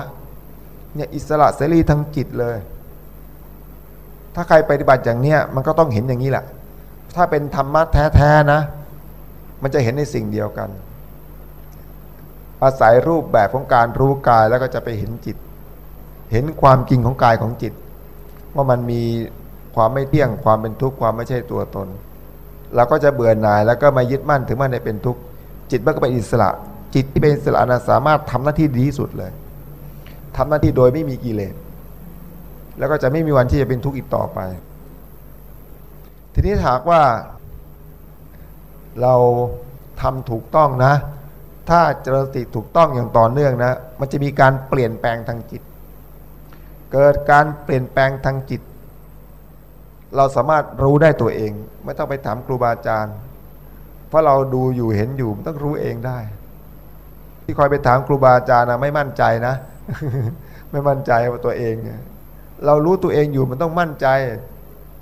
เนี่ยอิสระเสรีทั้งจิตเลย ถ้าใครปฏิบัติอย่างเนี้ยมันก็ต้องเห็นอย่างนี้แหละ ถ้าเป็นธรรมะแท้ๆนะ มันจะเห็นในสิ่งเดียวกัน อาศัยรูปแบบของการรู้กายแล้วก็จะไปเห็นจิต เห็นความจริงของกายของจิต ว่ามันมีความไม่เที่ยงความเป็นทุกข์ความไม่ใช่ตัวตนเราก็จะเบื่อหน่ายแล้วก็มายึดมั่นถึงมั่นในเป็นทุกข์จิตมันก็เป็นอิสระ จิตที่เป็นอิสระนะสามารถทำหน้าที่ดีที่สุดเลยทำหน้าที่โดยไม่มีกิเลสแล้วก็จะไม่มีวันที่จะเป็นทุกข์อีกต่อไป ทีนี้ถากว่าเราทำถูกต้องนะ ถ้าเจริญสติถูกต้องอย่างต่อเนื่องนะ มันจะมีการเปลี่ยนแปลงทางจิต เกิดการเปลี่ยนแปลงทางจิต เราสามารถรู้ได้ตัวเอง ไม่ต้องไปถามครูบาอาจารย์ เพราะเราดูอยู่เห็นอยู่มันต้องรู้เองได้ ที่คอยไปถามครูบาอาจารย์นะไม่มั่นใจนะ ไม่มั่นใจว่าตัวเอง เรารู้ตัวเองอยู่มันต้องมั่นใจ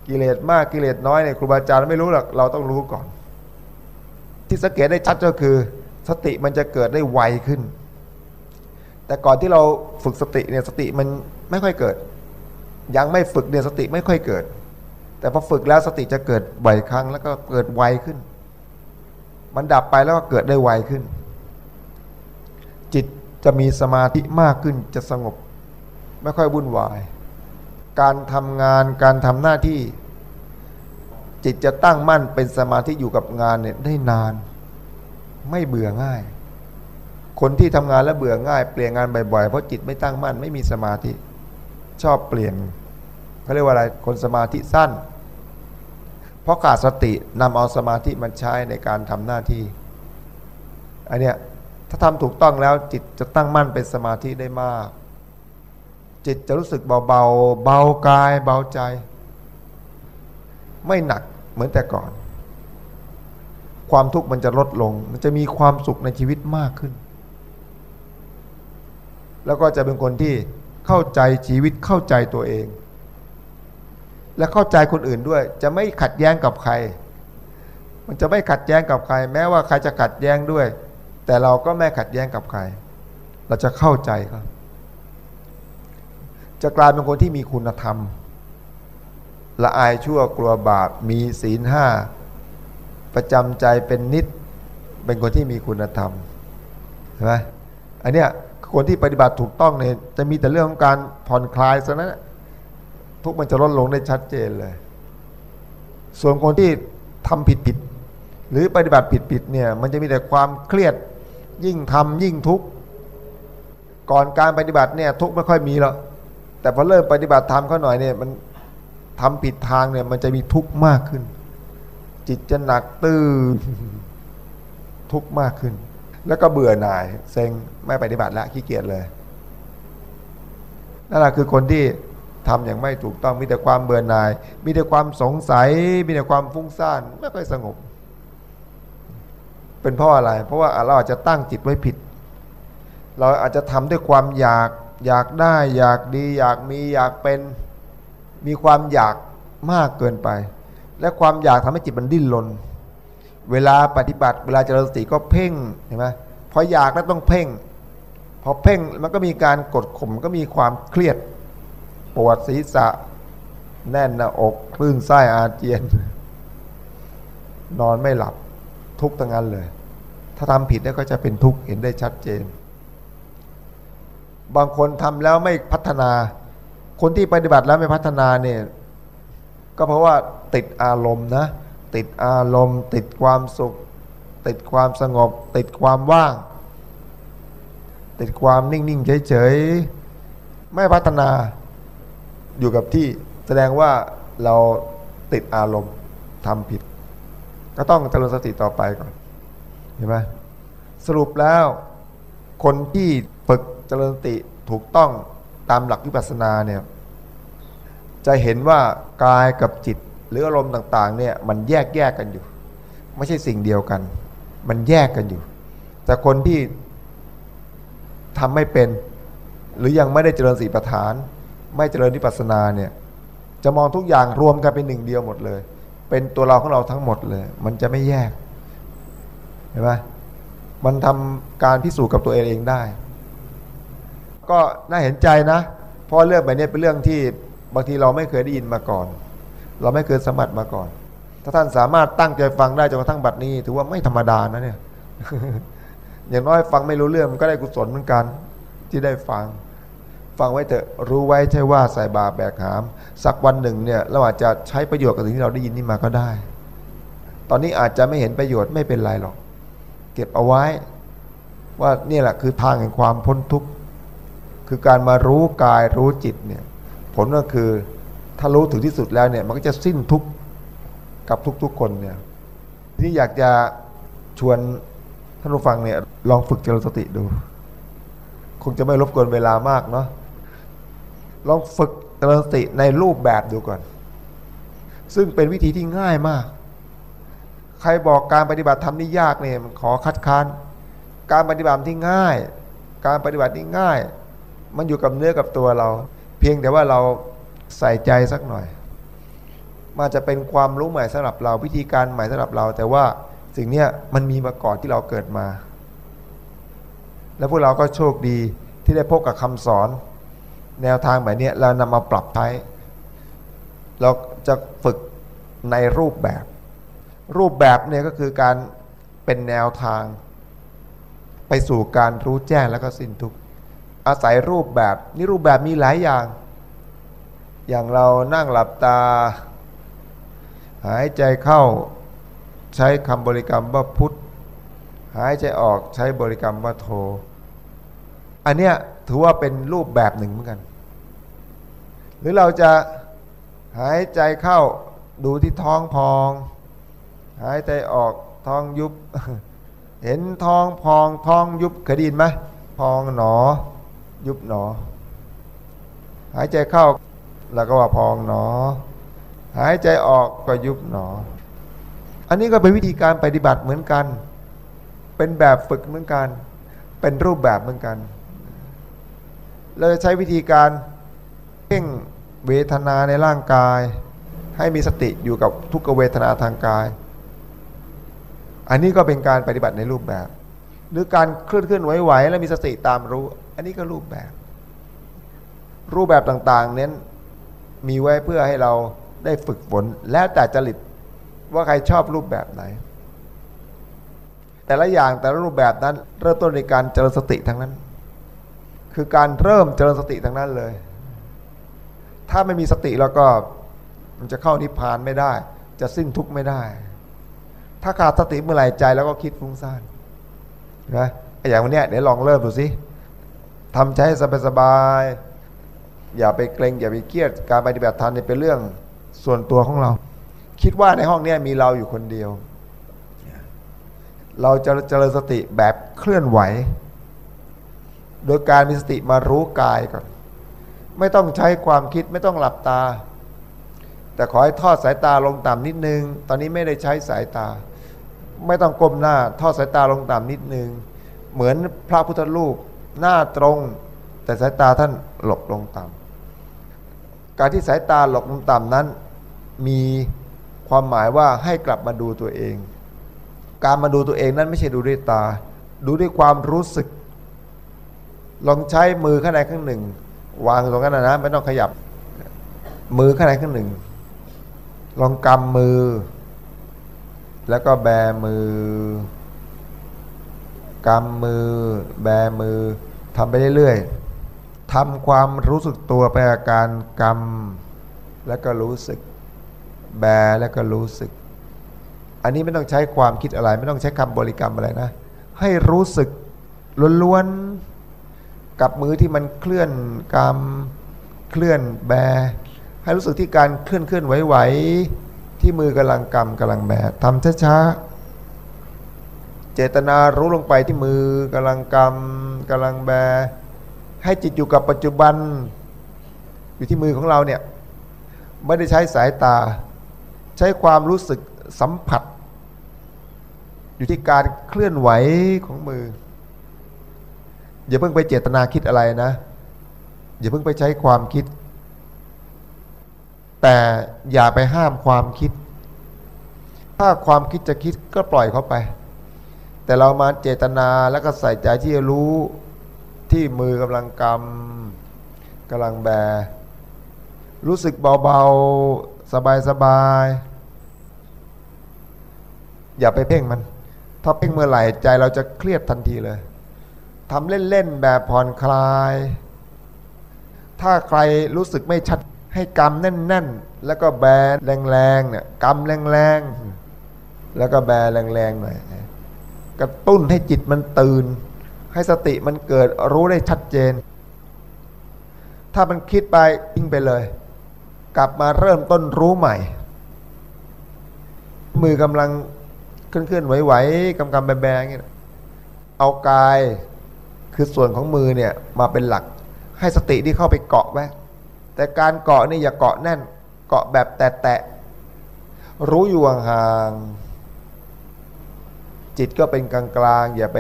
กิเลสมากกิเลสน้อยเนี่ยครูบาอาจารย์ไม่รู้หรอกเราต้องรู้ก่อน ที่สังเกตได้ชัดก็คือ สติมันจะเกิดได้ไวขึ้น แต่ก่อนที่เราฝึกสติเนี่ยสติมันไม่ค่อยเกิด ยังไม่ฝึกเนี่ยสติไม่ค่อยเกิด แต่พอฝึกแล้วสติจะเกิดบ่อยครั้ง แล้วก็เกิดไวขึ้น มันดับไปแล้วก็เกิดได้ไวขึ้น จิตจะมีสมาธิมากขึ้นจะสงบ ไม่ค่อยวุ่นวาย การทำงานการทำหน้าที่ จิตจะตั้งมั่นเป็นสมาธิอยู่กับงานเนี่ยได้นาน ไม่เบื่อง่าย คนที่ทำงานแล้วเบื่อง่าย เปลี่ยนงานบ่อยๆเพราะจิตไม่ตั้งมั่นไม่มีสมาธิชอบเปลี่ยนเขาเรียกว่าอะไรคนสมาธิสั้น เพราะขาดสตินำเอาสมาธิมันใช้ในการทำหน้าที่อันเนี้ยถ้าทำถูกต้องแล้วจิตจะตั้งมั่นเป็นสมาธิได้มาก จิตจะรู้สึกเบาเบาเบากายเบาใจ ไม่หนักเหมือนแต่ก่อน ความทุกข์มันจะลดลง มันจะมีความสุขในชีวิตมากขึ้น แล้วก็จะเป็นคนที่เข้าใจชีวิตเข้าใจตัวเอง และเข้าใจคนอื่นด้วย จะไม่ขัดแย้งกับใคร มันจะไม่ขัดแย้งกับใคร แม้ว่าใครจะขัดแย้งด้วย แต่เราก็ไม่ขัดแย้งกับใคร เราจะเข้าใจครับ จะกลายเป็นคนที่มีคุณธรรมละอายชั่วกลัวบาปมีศีลห้า ประจำใจเป็นนิด เป็นคนที่มีคุณธรรมใช่ไหมอันเนี้ยคนที่ปฏิบัติถูกต้องเนี่ยจะมีแต่เรื่องของการผ่อนคลายซะนั้นทุกมันจะลดลงได้ชัดเจนเลย ส่วนคนที่ทำผิดผิดหรือปฏิบัติผิดผิดเนี่ยมันจะมีแต่ความเครียดยิ่งทำยิ่งทุกข์ก่อนการปฏิบัติเนี่ยทุกข์ไม่ค่อยมีหรอกแต่พอเริ่มปฏิบัติทำเขาหน่อยเนี่ยมันทำผิดทางเนี่ยมันจะมีทุกข์มากขึ้น จิตจะหนักตื้นทุกข์มากขึ้น แล้วก็เบื่อหน่าย เซ็งไม่ปฏิบัติล้วขี้เกียจเลยนั่นแหละคือคนที่ทำอย่างไม่ถูกต้องมีแต่ความเบื่อหน่าย มีแต่ความสงสัย มีแต่ความฟุ้งซ่านไม่ค่อยสงบ เป็นเพราะอะไร เพราะว่าเราอาจจะตั้งจิตไว้ผิด เราอาจจะทำด้วยความอยากอยากได้ อยากดี อยากมีอยากเป็นมีความอยากมากเกินไป และความอยากทำให้จิตมันดิ้นรนเวลาปฏิบัติ เวลาเจริญสติก็เพ่งเห็นไหมพออยากแล้วต้องเพ่ง พอเพ่งมันก็มีการกดข่มก็มีความเครียดปวดศีรษะ แน่นหน้าอกคลื่นไส้อาเจียน นอนไม่หลับทุกข์ทั้งนั้นเลย ถ้าทำผิดแล้วก็จะเป็นทุกข์เห็นได้ชัดเจน บางคนทำแล้วไม่พัฒนา คนที่ปฏิบัติแล้วไม่พัฒนาเนี่ย ก็เพราะว่าติดอารมณ์นะ ติดอารมณ์ ติดความสุข ติดความสงบ ติดความว่าง ติดความนิ่ง ๆ เฉย ๆ ไม่พัฒนาอยู่กับที่แสดงว่าเราติดอารมณ์ทำผิด ก็ต้องเจริญสติต่อไปก่อนเห็นไหมสรุปแล้ว คนที่ฝึกเจริญสติถูกต้องตามหลักวิปัสสนาเนี่ย จะเห็นว่ากายกับจิตหรืออารมณ์ต่างๆเนี่ยมันแยกแยกกันอยู่ ไม่ใช่สิ่งเดียวกัน มันแยกกันอยู่ แต่คนที่ทำไม่เป็น หรือยังไม่ได้เจริญสีประฐาน ไม่เจริญวิปัสสนาเนี่ยจะมองทุกอย่างรวมกันเป็นหนึ่งเดียวหมดเลย เป็นตัวเราของเราทั้งหมดเลย มันจะไม่แยกเห็นไหมมันทำการพิสูจน์กับตัวเองเองได้ ก็น่าเห็นใจนะเพราะเรื่องแบบนี้เป็นเรื่องที่ บางทีเราไม่เคยได้ยินมาก่อน เราไม่เคยสมัครมาก่อน ถ้าท่านสามารถตั้งใจฟังได้จนกระทั่งบัดนี้ ถือว่าไม่ธรรมดานะเนี่ย อย่างน้อยฟังไม่รู้เรื่องมันก็ได้กุศลเหมือนกัน ที่ได้ฟัง ฟังไว้เถอะรู้ไว้ใช่ว่าใส่บาแบกหาม สักวันหนึ่งเนี่ยเราอาจจะใช้ประโยชน์กับสิ่งที่เราได้ยินนี่มาก็ได้ ตอนนี้อาจจะไม่เห็นประโยชน์ไม่เป็นไรหรอก เก็บเอาไว้ว่านี่แหละคือทางแห่งความพ้นทุกข์คือการมารู้กายรู้จิตเนี่ย ลก็คือ ถ้ารู้ถึงที่สุดแล้วเนี่ย มันก็จะสิ้นทุกข์กับทุกๆคนเนี่ยทีนี้อยากจะชวนท่านผู้ฟังเนี่ยลองฝึกเจริญสติดู คงจะไม่รบกวนเวลามากเนาะลองฝึกเจริญสติในรูปแบบดูก่อน ซึ่งเป็นวิธีที่ง่ายมาก ใครบอกการปฏิบัติธรรมนี่ยากเนี่ยมันขอคัดค้านการปฏิบัติที่ง่าย การปฏิบัติที่ง่าย มันอยู่กับเนื้อกับตัวเรา เพียงแต่ว่าเราใส่ใจสักหน่อยมันจะเป็นความรู้ใหม่สำหรับเราวิธีการใหม่สำหรับเรา แต่ว่าสิ่งนี้มันมีมาก่อนที่เราเกิดมา แล้วพวกเราก็โชคดีที่ได้พบกับคำสอน แนวทางแบบนี้เรานำมาปรับใช้เราจะฝึกในรูปแบบ รูปแบบเนี่ยก็คือการเป็นแนวทาง ไปสู่การรู้แจ้งแล้วก็สิ้นทุกข์ อาศัยรูปแบบ นี่รูปแบบมีหลายอย่าง อย่างเรานั่งหลับตา หายใจเข้าใช้คำบริกรรมว่าพุทธหายใจออกใช้บริกรรมว่าโท อันเนี้ยถือว่าเป็นรูปแบบหนึ่งเหมือนกัน หรือเราจะหายใจเข้าดูที่ท้องพอง หายใจออกท้องยุบ เห็นท้องพองท้องยุบเคยได้ยินไหมพองหนอ ยุบหนอ หายใจเข้าแล้วก็ว่าพองหนอ หายใจออกก็ยุบหนอ อันนี้ก็เป็นวิธีการปฏิบัติเหมือนกัน เป็นแบบฝึกเหมือนกัน เป็นรูปแบบเหมือนกันเราจะใช้วิธีการเพ่งเวทนาในร่างกาย ให้มีสติอยู่กับทุกเวทนาทางกาย อันนี้ก็เป็นการปฏิบัติในรูปแบบ หรือการเคลื่อนเคลื่อนไหวๆแล้วมีสติตามรู้ อันนี้ก็รูปแบบ รูปแบบต่างๆ เน้นมีไว้เพื่อให้เราได้ฝึกฝนแล้วแต่จริตว่าใครชอบรูปแบบไหน แต่ละอย่างแต่ละรูปแบบนั้น เริ่มต้นในการเจริญสติทั้งนั้น คือการเริ่มเจริญสติทั้งนั้นเลย ถ้าไม่มีสติแล้วก็มันจะเข้านิพพานไม่ได้ จะสิ้นทุกข์ไม่ได้ ถ้าขาดสติเมื่อไหร่ใจแล้วก็คิดฟุ้งซ่านนะอย่างวันนี้เดี๋ยวลองเริ่มดูสิ ทำใจให้สบายๆอย่าไปเกรงอย่าไปเครียดการปฏิบัติธรรมเป็นเรื่องส่วนตัวของเรา คิดว่าในห้องนี้มีเราอยู่คนเดียว เราจะเจริญสติแบบเคลื่อนไหว โดยการมีสติมารู้กายก่อน ไม่ต้องใช้ความคิดไม่ต้องหลับตา แต่ขอให้ทอดสายตาลงต่ำนิดนึง ตอนนี้ไม่ได้ใช้สายตา ไม่ต้องก้มหน้า ทอดสายตาลงต่ำนิดนึง เหมือนพระพุทธรูป หน้าตรง แต่สายตาท่านหลบลงต่ำการที่สายตาหลบลงต่ำนั้น มีความหมายว่าให้กลับมาดูตัวเอง การมาดูตัวเองนั้นไม่ใช่ดูด้วยตา ดูด้วยความรู้สึก ลองใช้มือข้างในข้างหนึ่ง วางตรงนั้นนะไม่ต้องขยับ มือข้างในข้างหนึ่ง ลองกำมือ แล้วก็แบมือ กำมือ แบมือทำไปเรื่อยๆทำความรู้สึกตัวไปอาการกำแล้วก็รู้สึก แบแล้วก็รู้สึก อันนี้ไม่ต้องใช้ความคิดอะไร ไม่ต้องใช้คำบริกรรมอะไรนะ ให้รู้สึกล้วนๆกับมือที่มันเคลื่อนกำเคลื่อนแบ ให้รู้สึกที่การเคลื่อนเคลื่อนไหวๆที่มือกำลังกำกำลังแบทำช้าๆ เจตนารู้ลงไปที่มือกำลังกำกำลังแบ ให้จิตอยู่กับปัจจุบัน อยู่ที่มือของเราเนี่ยไม่ได้ใช้สายตา ใช้ความรู้สึกสัมผัส อยู่ที่การเคลื่อนไหวของมือ อย่าเพิ่งไปเจตนาคิดอะไรนะ อย่าเพิ่งไปใช้ความคิด แต่อย่าไปห้ามความคิด ถ้าความคิดจะคิดก็ปล่อยเขาไป แต่เรามาเจตนาแล้วก็ใส่ใจที่จะรู้ที่มือกำลังกำกำลังแบ รู้สึกเบาๆ สบายๆ อย่าไปเพ่งมัน ถ้าเพ่งเมื่อไหร่ใจเราจะเครียดทันทีเลยทำเล่นๆ แบบผ่อนคลาย ถ้าใครรู้สึกไม่ชัดให้กำแน่นๆ แล้วก็แบแรงๆเนี่ยกำแรงๆ แล้วก็แบแรงๆหน่อย กระตุ้นให้จิตมันตื่น ให้สติมันเกิดรู้ได้ชัดเจน ถ้ามันคิดไปอิงไปเลย กลับมาเริ่มต้นรู้ใหม่ มือกำลังเคลื่อนๆไหวๆกำกำแบแบงเนี่ยเอากายคือส่วนของมือเนี่ยมาเป็นหลัก ให้สติที่เข้าไปเกาะไว้แต่การเกาะนี่อย่าเกาะแน่น เกาะแบบแตะๆรู้อยู่ห่าง จิตก็เป็นกลางๆอย่าไป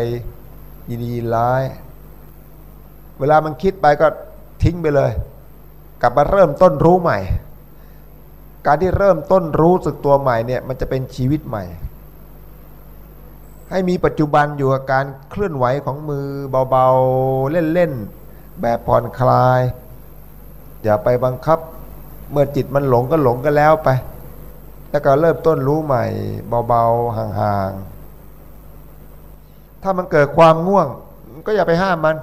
ยินดีร้าย เวลามันคิดไปก็ทิ้งไปเลย กลับมาเริ่มต้นรู้ใหม่ การที่เริ่มต้นรู้สึกตัวใหม่เนี่ยมันจะเป็นชีวิตใหม่ ให้มีปัจจุบันอยู่กับการเคลื่อนไหวของมือเบาๆเล่นๆแบบผ่อนคลาย อย่าไปบังคับเมื่อจิตมันหลงก็หลงก็แล้วไป แล้วก็เริ่มต้นรู้ใหม่เบาๆห่างๆ ถ้ามันเกิดความง่วง ก็อย่าไปห้ามมัน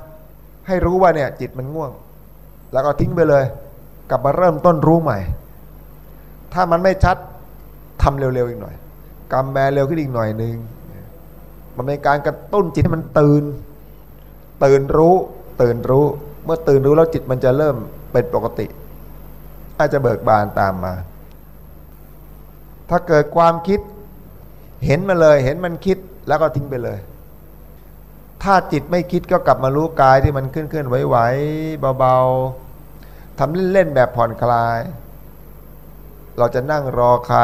ให้รู้ว่าเนี่ยจิตมันง่วง แล้วก็ทิ้งไปเลย กลับมาเริ่มต้นรู้ใหม่ ถ้ามันไม่ชัดทำเร็วๆอีกหน่อยกำแบเร็วขึ้นอีกหน่อยหนึ่งมันเป็นการกระตุ้นจิตให้มันตื่น ตื่นรู้ ตื่นรู้ เมื่อตื่นรู้แล้วจิตมันจะเริ่มเป็นปกติ อาจจะเบิกบานตามมา ถ้าเกิดความคิด เห็นมาเลย เห็นมันคิดแล้วก็ทิ้งไปเลย ถ้าจิตไม่คิดก็กลับมารู้กายที่มันเคลื่อนไหวๆเบาๆทำเล่นๆแบบผ่อนคลาย เราจะนั่งรอใคร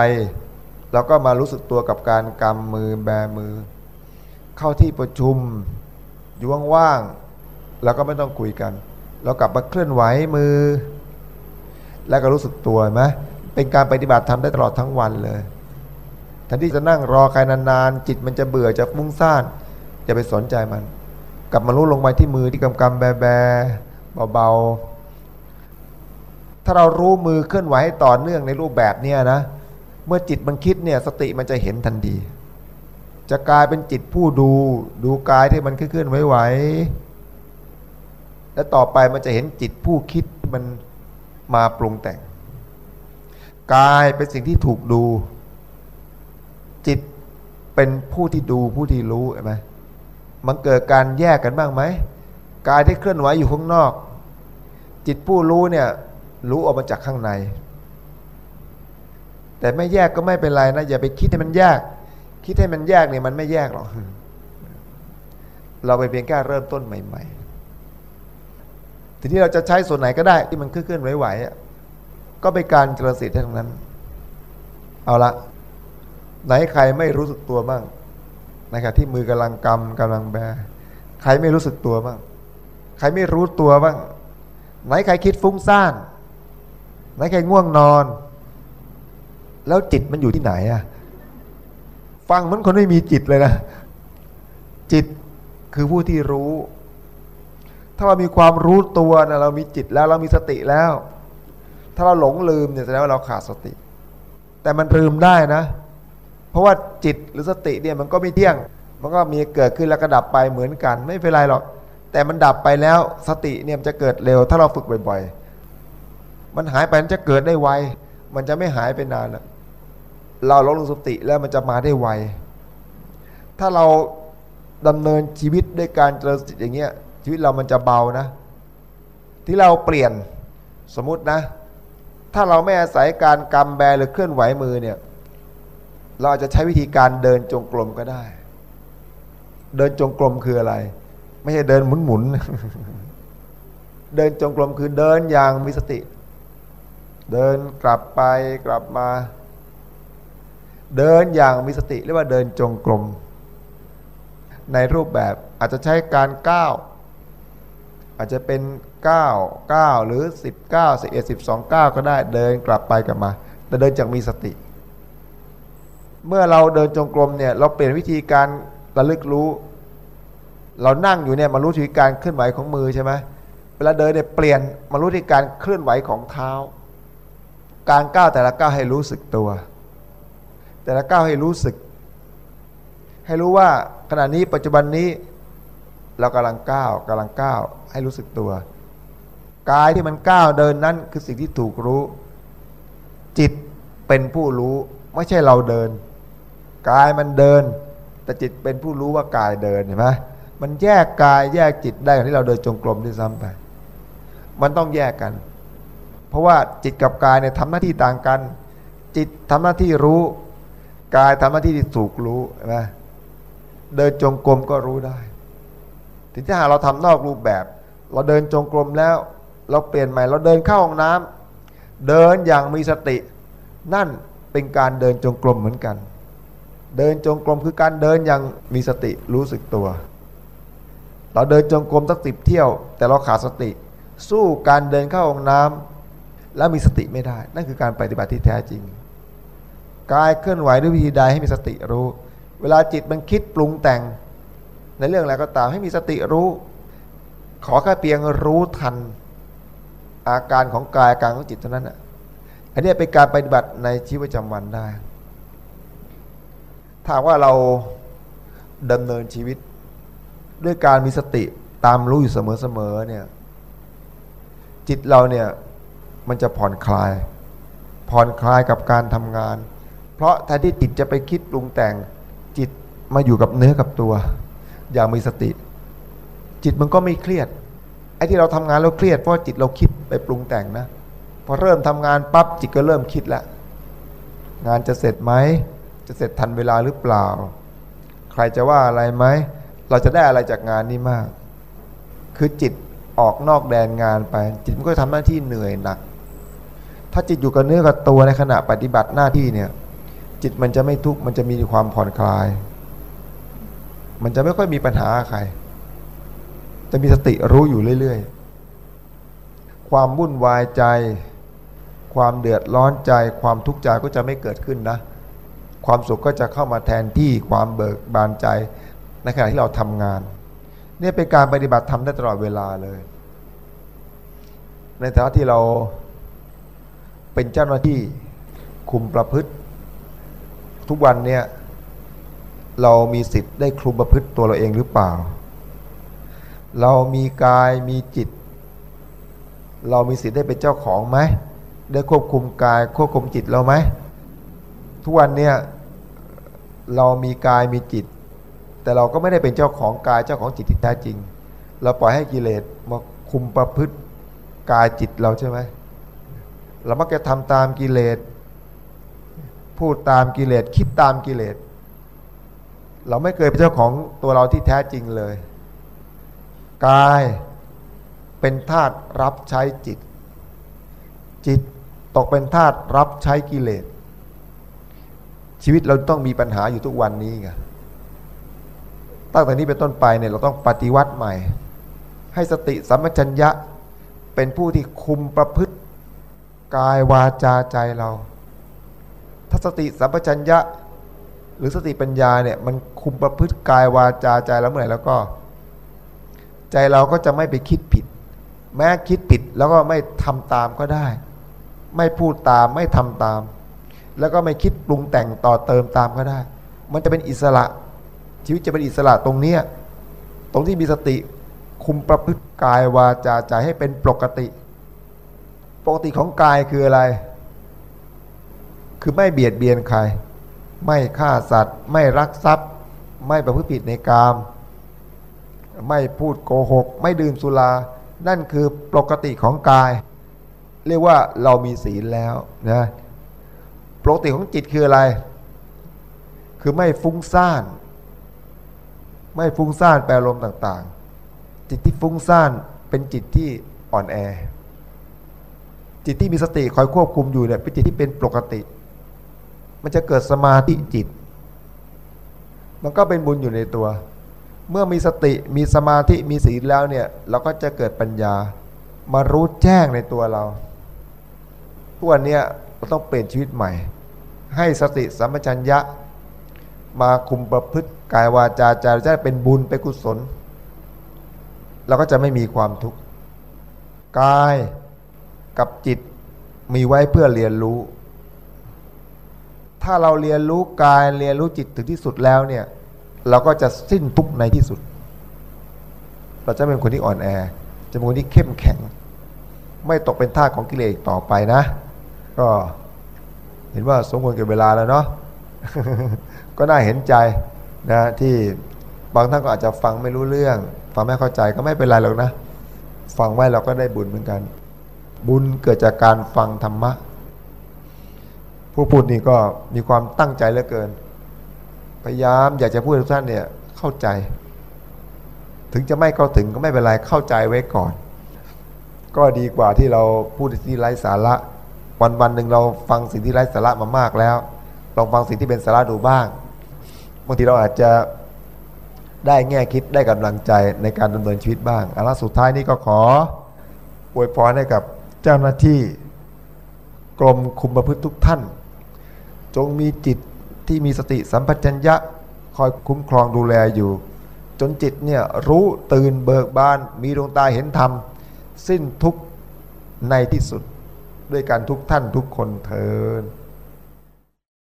เราก็มารู้สึกตัวกับการกำมือแบมือ เข้าที่ประชุมอยู่ว่างๆแล้วก็ไม่ต้องคุยกัน เรากลับมาเคลื่อนไหวมือ แล้วก็รู้สึกตัวไหมเป็นการปฏิบัติทำได้ตลอดทั้งวันเลยแทนที่จะนั่งรอใครนานๆจิตมันจะเบื่อจะฟุ้งซ่าน จะไปสนใจมัน กลับมารู้ลงไปที่มือที่กำกำแบแบเบาๆ ถ้าเรารู้มือเคลื่อนไหวต่อเนื่องในรูปแบบเนี้นะ เมื่อจิตมันคิดเนี่ยสติมันจะเห็นทันที จะกลายเป็นจิตผู้ดู ดูกายที่มันเคลื่อนไหวๆและต่อไปมันจะเห็นจิตผู้คิดมันมาปรุงแต่ง กายเป็นสิ่งที่ถูกดู จิตเป็นผู้ที่ดูผู้ที่รู้ใช่ไหม มันเกิดการแยกกันบ้างไหมกายที่เคลื่อนไหวอยู่ข้างนอก จิตผู้รู้เนี่ยรู้ออกมาจากข้างใน แต่ไม่แยกก็ไม่เป็นไรนะอย่าไปคิดให้มันแยก คิดให้มันแยกเนี่ยมันไม่แยกหรอกเราไปเพียงแค่เริ่มต้นใหม่ ๆ ทีนี้เราจะใช้ส่วนไหนก็ได้ที่มันเคลื่อนไหวๆก็เป็นการเจริญสติทั้งนั้น เอาละไหนใครไม่รู้สึกตัวบ้าง นะครับที่มือกำลังกำกำลังแบ ใครไม่รู้สึกตัวบ้าง ใครไม่รู้ตัวบ้าง ไหนใครคิดฟุ้งซ่าน ไหนใครง่วงนอน แล้วจิตมันอยู่ที่ไหนอะฟังเหมือนคนไม่มีจิตเลยนะ จิตคือผู้ที่รู้ ถ้าเรามีความรู้ตัวนะเรามีจิตแล้วเรามีสติแล้ว ถ้าเราหลงลืมเนี่ยแสดงว่าเราขาดสติ แต่มันลืมได้นะ เพราะว่าจิตหรือสติเนี่ยมันก็ไม่เที่ยง มันก็มีเกิดขึ้นแล้วก็ดับไปเหมือนกัน ไม่เป็นไรหรอก แต่มันดับไปแล้วสติเนี่ยมันจะเกิดเร็ว ถ้าเราฝึกบ่อยๆ มันหายไปมันจะเกิดได้ไว มันจะไม่หายไปนานเราลดลงสติแล้วมันจะมาได้ไว ถ้าเราดำเนินชีวิตด้วยการเจริญสติอย่างเงี้ยชีวิตเรามันจะเบานะ ที่เราเปลี่ยนสมมตินะ ถ้าเราไม่อาศัยการกำแบหรือเคลื่อนไหวมือเนี่ย เราอาจจะใช้วิธีการเดินจงกรมก็ได้ เดินจงกรมคืออะไร ไม่ใช่เดินหมุนหมุนเดินจงกรมคือเดินอย่างมีสติ เดินกลับไปกลับมา เดินอย่างมีสติเรียกว่าเดินจงกรมในรูปแบบอาจจะใช้การก้าวอาจจะเป็น 9 9 หรือ 19 11 12 9 ก็ได้เดินกลับไปกลับมา แต่เดินจากมีสติ เมื่อเราเดินจงกรมเนี่ยเราเปลี่ยนวิธีการระลึกรู้ เรานั่งอยู่เนี่ยมารู้ที่การเคลื่อนไหวของมือใช่ไหมเวลาเดินเนี่ยเปลี่ยนมารู้ที่การเคลื่อนไหวของเท้า การก้าวแต่ละก้าวให้รู้สึกตัว แต่ละก้าวให้รู้สึก ให้รู้ว่าขณะนี้ปัจจุบันนี้ เรากำลังก้าวกำลังก้าวให้รู้สึกตัวกายที่มันก้าวเดินนั้นคือสิ่งที่ถูกรู้ จิตเป็นผู้รู้ไม่ใช่เราเดิน กายมันเดิน แต่จิตเป็นผู้รู้ว่ากายเดินเห็นไหมมันแยกกายแยกจิตได้อย่างที่เราเดินจงกรมด้วยซ้ำไป มันต้องแยกกัน เพราะว่าจิตกับกายเนี่ยทำหน้าที่ต่างกัน จิตทำหน้าที่รู้ กายทำหน้าที่ที่ถูกรู้ใช่ไหมเดินจงกรมก็รู้ได้ถึงถ้าหาเราทำนอกรูปแบบ เราเดินจงกรมแล้ว เราเปลี่ยนใหม่เราเดินเข้าห้องน้ำเดินอย่างมีสติ นั่นเป็นการเดินจงกรมเหมือนกัน เดินจงกรมคือการเดินอย่างมีสติรู้สึกตัว เราเดินจงกรมสักสิบเที่ยว แต่เราขาดสติ สู้การเดินเข้าห้องน้ำแล้วมีสติไม่ได้ นั่นคือการปฏิบัติที่แท้จริงกายเคลื่อนไหวด้วยวิธีใดให้มีสติรู้ เวลาจิตมันคิดปรุงแต่ง ในเรื่องอะไรก็ตามให้มีสติรู้ ขอแค่เพียงรู้ทัน อาการของกายอาการของจิตเท่านั้นอะอันนี้เป็นการปฏิบัติในชีวิตประจำวันได้ ถ้าว่าเราดำเนินชีวิต ด้วยการมีสติตามรู้อยู่เสมอๆเนี่ย จิตเราเนี่ยมันจะผ่อนคลาย ผ่อนคลายกับการทำงาน เพราะแทนที่จิตจะไปคิดปรุงแต่ง จิตมาอยู่กับเนื้อกับตัว อย่างมีสติ จิตมันก็ไม่เครียดไอ้ที่เราทำงานเราเครียดเพราะจิตเราคิดไปปรุงแต่งนะพอเริ่มทำงานปั๊บจิตก็เริ่มคิดแล้วงานจะเสร็จไหม จะเสร็จทันเวลาหรือเปล่า ใครจะว่าอะไรไหม เราจะได้อะไรจากงานนี้มาก คือจิตออกนอกแดนงานไป จิตมันก็ทำหน้าที่เหนื่อยหนัก ถ้าจิตอยู่กับเนื้อกับตัวในขณะปฏิบัติหน้าที่เนี่ย จิตมันจะไม่ทุกข์มันจะมีความผ่อนคลาย มันจะไม่ค่อยมีปัญหาใคร จะมีสติรู้อยู่เรื่อยๆ ความวุ่นวายใจ ความเดือดร้อนใจ ความทุกข์ใจก็จะไม่เกิดขึ้นนะ ความสุขก็จะเข้ามาแทนที่ความเบิกบานใจ ในขณะที่เราทำงานนี่เป็นการปฏิบัติทำได้ตลอดเวลาเลย ในฐานะที่เราเป็นเจ้าหน้าที่คุมประพฤติ ทุกวันเนี่ยเรามีสิทธิ์ได้คุมประพฤติตัวเราเองหรือเปล่า เรามีกายมีจิต เรามีสิทธิ์ได้เป็นเจ้าของไหมได้ควบคุมกายควบคุมจิตเราไหม ทุกวันเนี่ยเรามีกายมีจิต แต่เราก็ไม่ได้เป็นเจ้าของกายเจ้าของจิตที่แท้จริง เราปล่อยให้กิเลสมาคุมประพฤติกายจิตเราใช่ไหมเรามักจะทำตามกิเลสพูดตามกิเลสคิดตามกิเลสเราไม่เคยเป็นเจ้าของตัวเราที่แท้จริงเลย กายเป็นธาตุรับใช้จิต จิตตกเป็นธาตุรับใช้กิเลส ชีวิตเราต้องมีปัญหาอยู่ทุกวันนี้ไงตั้งแต่นี้เป็นต้นไปเนี่ยเราต้องปฏิวัติใหม่ ให้สติสัมปชัญญะเป็นผู้ที่คุมประพฤติกายวาจาใจเรา ถ้าสติสัมปชัญญะ หรือสติปัญญาเนี่ยมันคุมประพฤติกายวาจาใจแล้วเมื่อไหร่แล้วก็ ใจเราก็จะไม่ไปคิดผิด แม้คิดผิดแล้วก็ไม่ทำตามก็ได้ ไม่พูดตามไม่ทำตาม แล้วก็ไม่คิดปรุงแต่งต่อเติมตามก็ได้ มันจะเป็นอิสระ ชีวิตจะเป็นอิสระตรงเนี้ยตรงที่มีสติคุมประพฤติกายวาจาใจให้เป็นปกติ ปกติของกายคืออะไร คือไม่เบียดเบียนใคร ไม่ฆ่าสัตว์ ไม่รักทรัพย์ ไม่ประพฤติผิดในกาม ไม่พูดโกหก ไม่ดื่มสุรา นั่นคือปกติของกาย เรียกว่าเรามีศีลแล้วนะ ปกติของจิตคืออะไร คือไม่ฟุ้งซ่าน ไม่ฟุ้งซ่านแปรลมต่างๆ จิตที่ฟุ้งซ่านเป็นจิตที่อ่อนแอ จิตที่มีสติคอยควบคุมอยู่เนี่ยเป็นจิตที่เป็นปกติ มันจะเกิดสมาธิจิต มันก็เป็นบุญอยู่ในตัว เมื่อมีสติมีสมาธิมีศีลแล้วเนี่ย เราก็จะเกิดปัญญามารู้แจ้งในตัวเราทุกวันนี้เราต้องเปลี่ยนชีวิตใหม่ ให้สติสัมปชัญญะ มาคุมประพฤติกายวาจาใจจะเป็นบุญเป็นกุศลเราก็จะไม่มีความทุกข์กายกับจิตมีไว้เพื่อเรียนรู้ ถ้าเราเรียนรู้กายเรียนรู้จิตถึงที่สุดแล้วเนี่ย เราก็จะสิ้นทุกข์ในที่สุด เราจะเป็นคนที่อ่อนแอ จะเป็นคนที่เข้มแข็ง ไม่ตกเป็นทาสของกิเลสต่อไปนะ ก็ เห็นว่าสมควรกับเวลาแล้วเนาะก็น่าเห็นใจนะที่บางท่านก็อาจจะฟังไม่รู้เรื่อง ฟังไม่เข้าใจก็ไม่เป็นไรหรอกนะ ฟังไว้เราก็ได้บุญเหมือนกัน บุญเกิดจากการฟังธรรมะ ผู้พูดนี่ก็มีความตั้งใจเหลือเกิน พยายามอยากจะพูดให้ทุกท่านเนี่ยเข้าใจ ถึงจะไม่เข้าถึงก็ไม่เป็นไรเข้าใจไว้ก่อน ก็ดีกว่าที่เราพูดที่ไร้สาระ วันวันหนึ่งเราฟังสิ่งที่ไร้สาระมามากแล้ว ลองฟังสิ่งที่เป็นสาระดูบ้างบางทีเราอาจจะได้แง่คิดได้กำลังใจในการดำเนินชีวิตบ้างอันละสุดท้ายนี้ก็ขออวยพรให้กับเจ้าหน้าที่กรมคุมประพฤติทุกท่าน จงมีจิตที่มีสติสัมปชัญญะคอยคุ้มครองดูแลอยู่ จนจิตเนี่ยรู้ตื่นเบิกบาน มีดวงตาเห็นธรรม สิ้นทุกในที่สุด ด้วยการทุกท่านทุกคนเทิน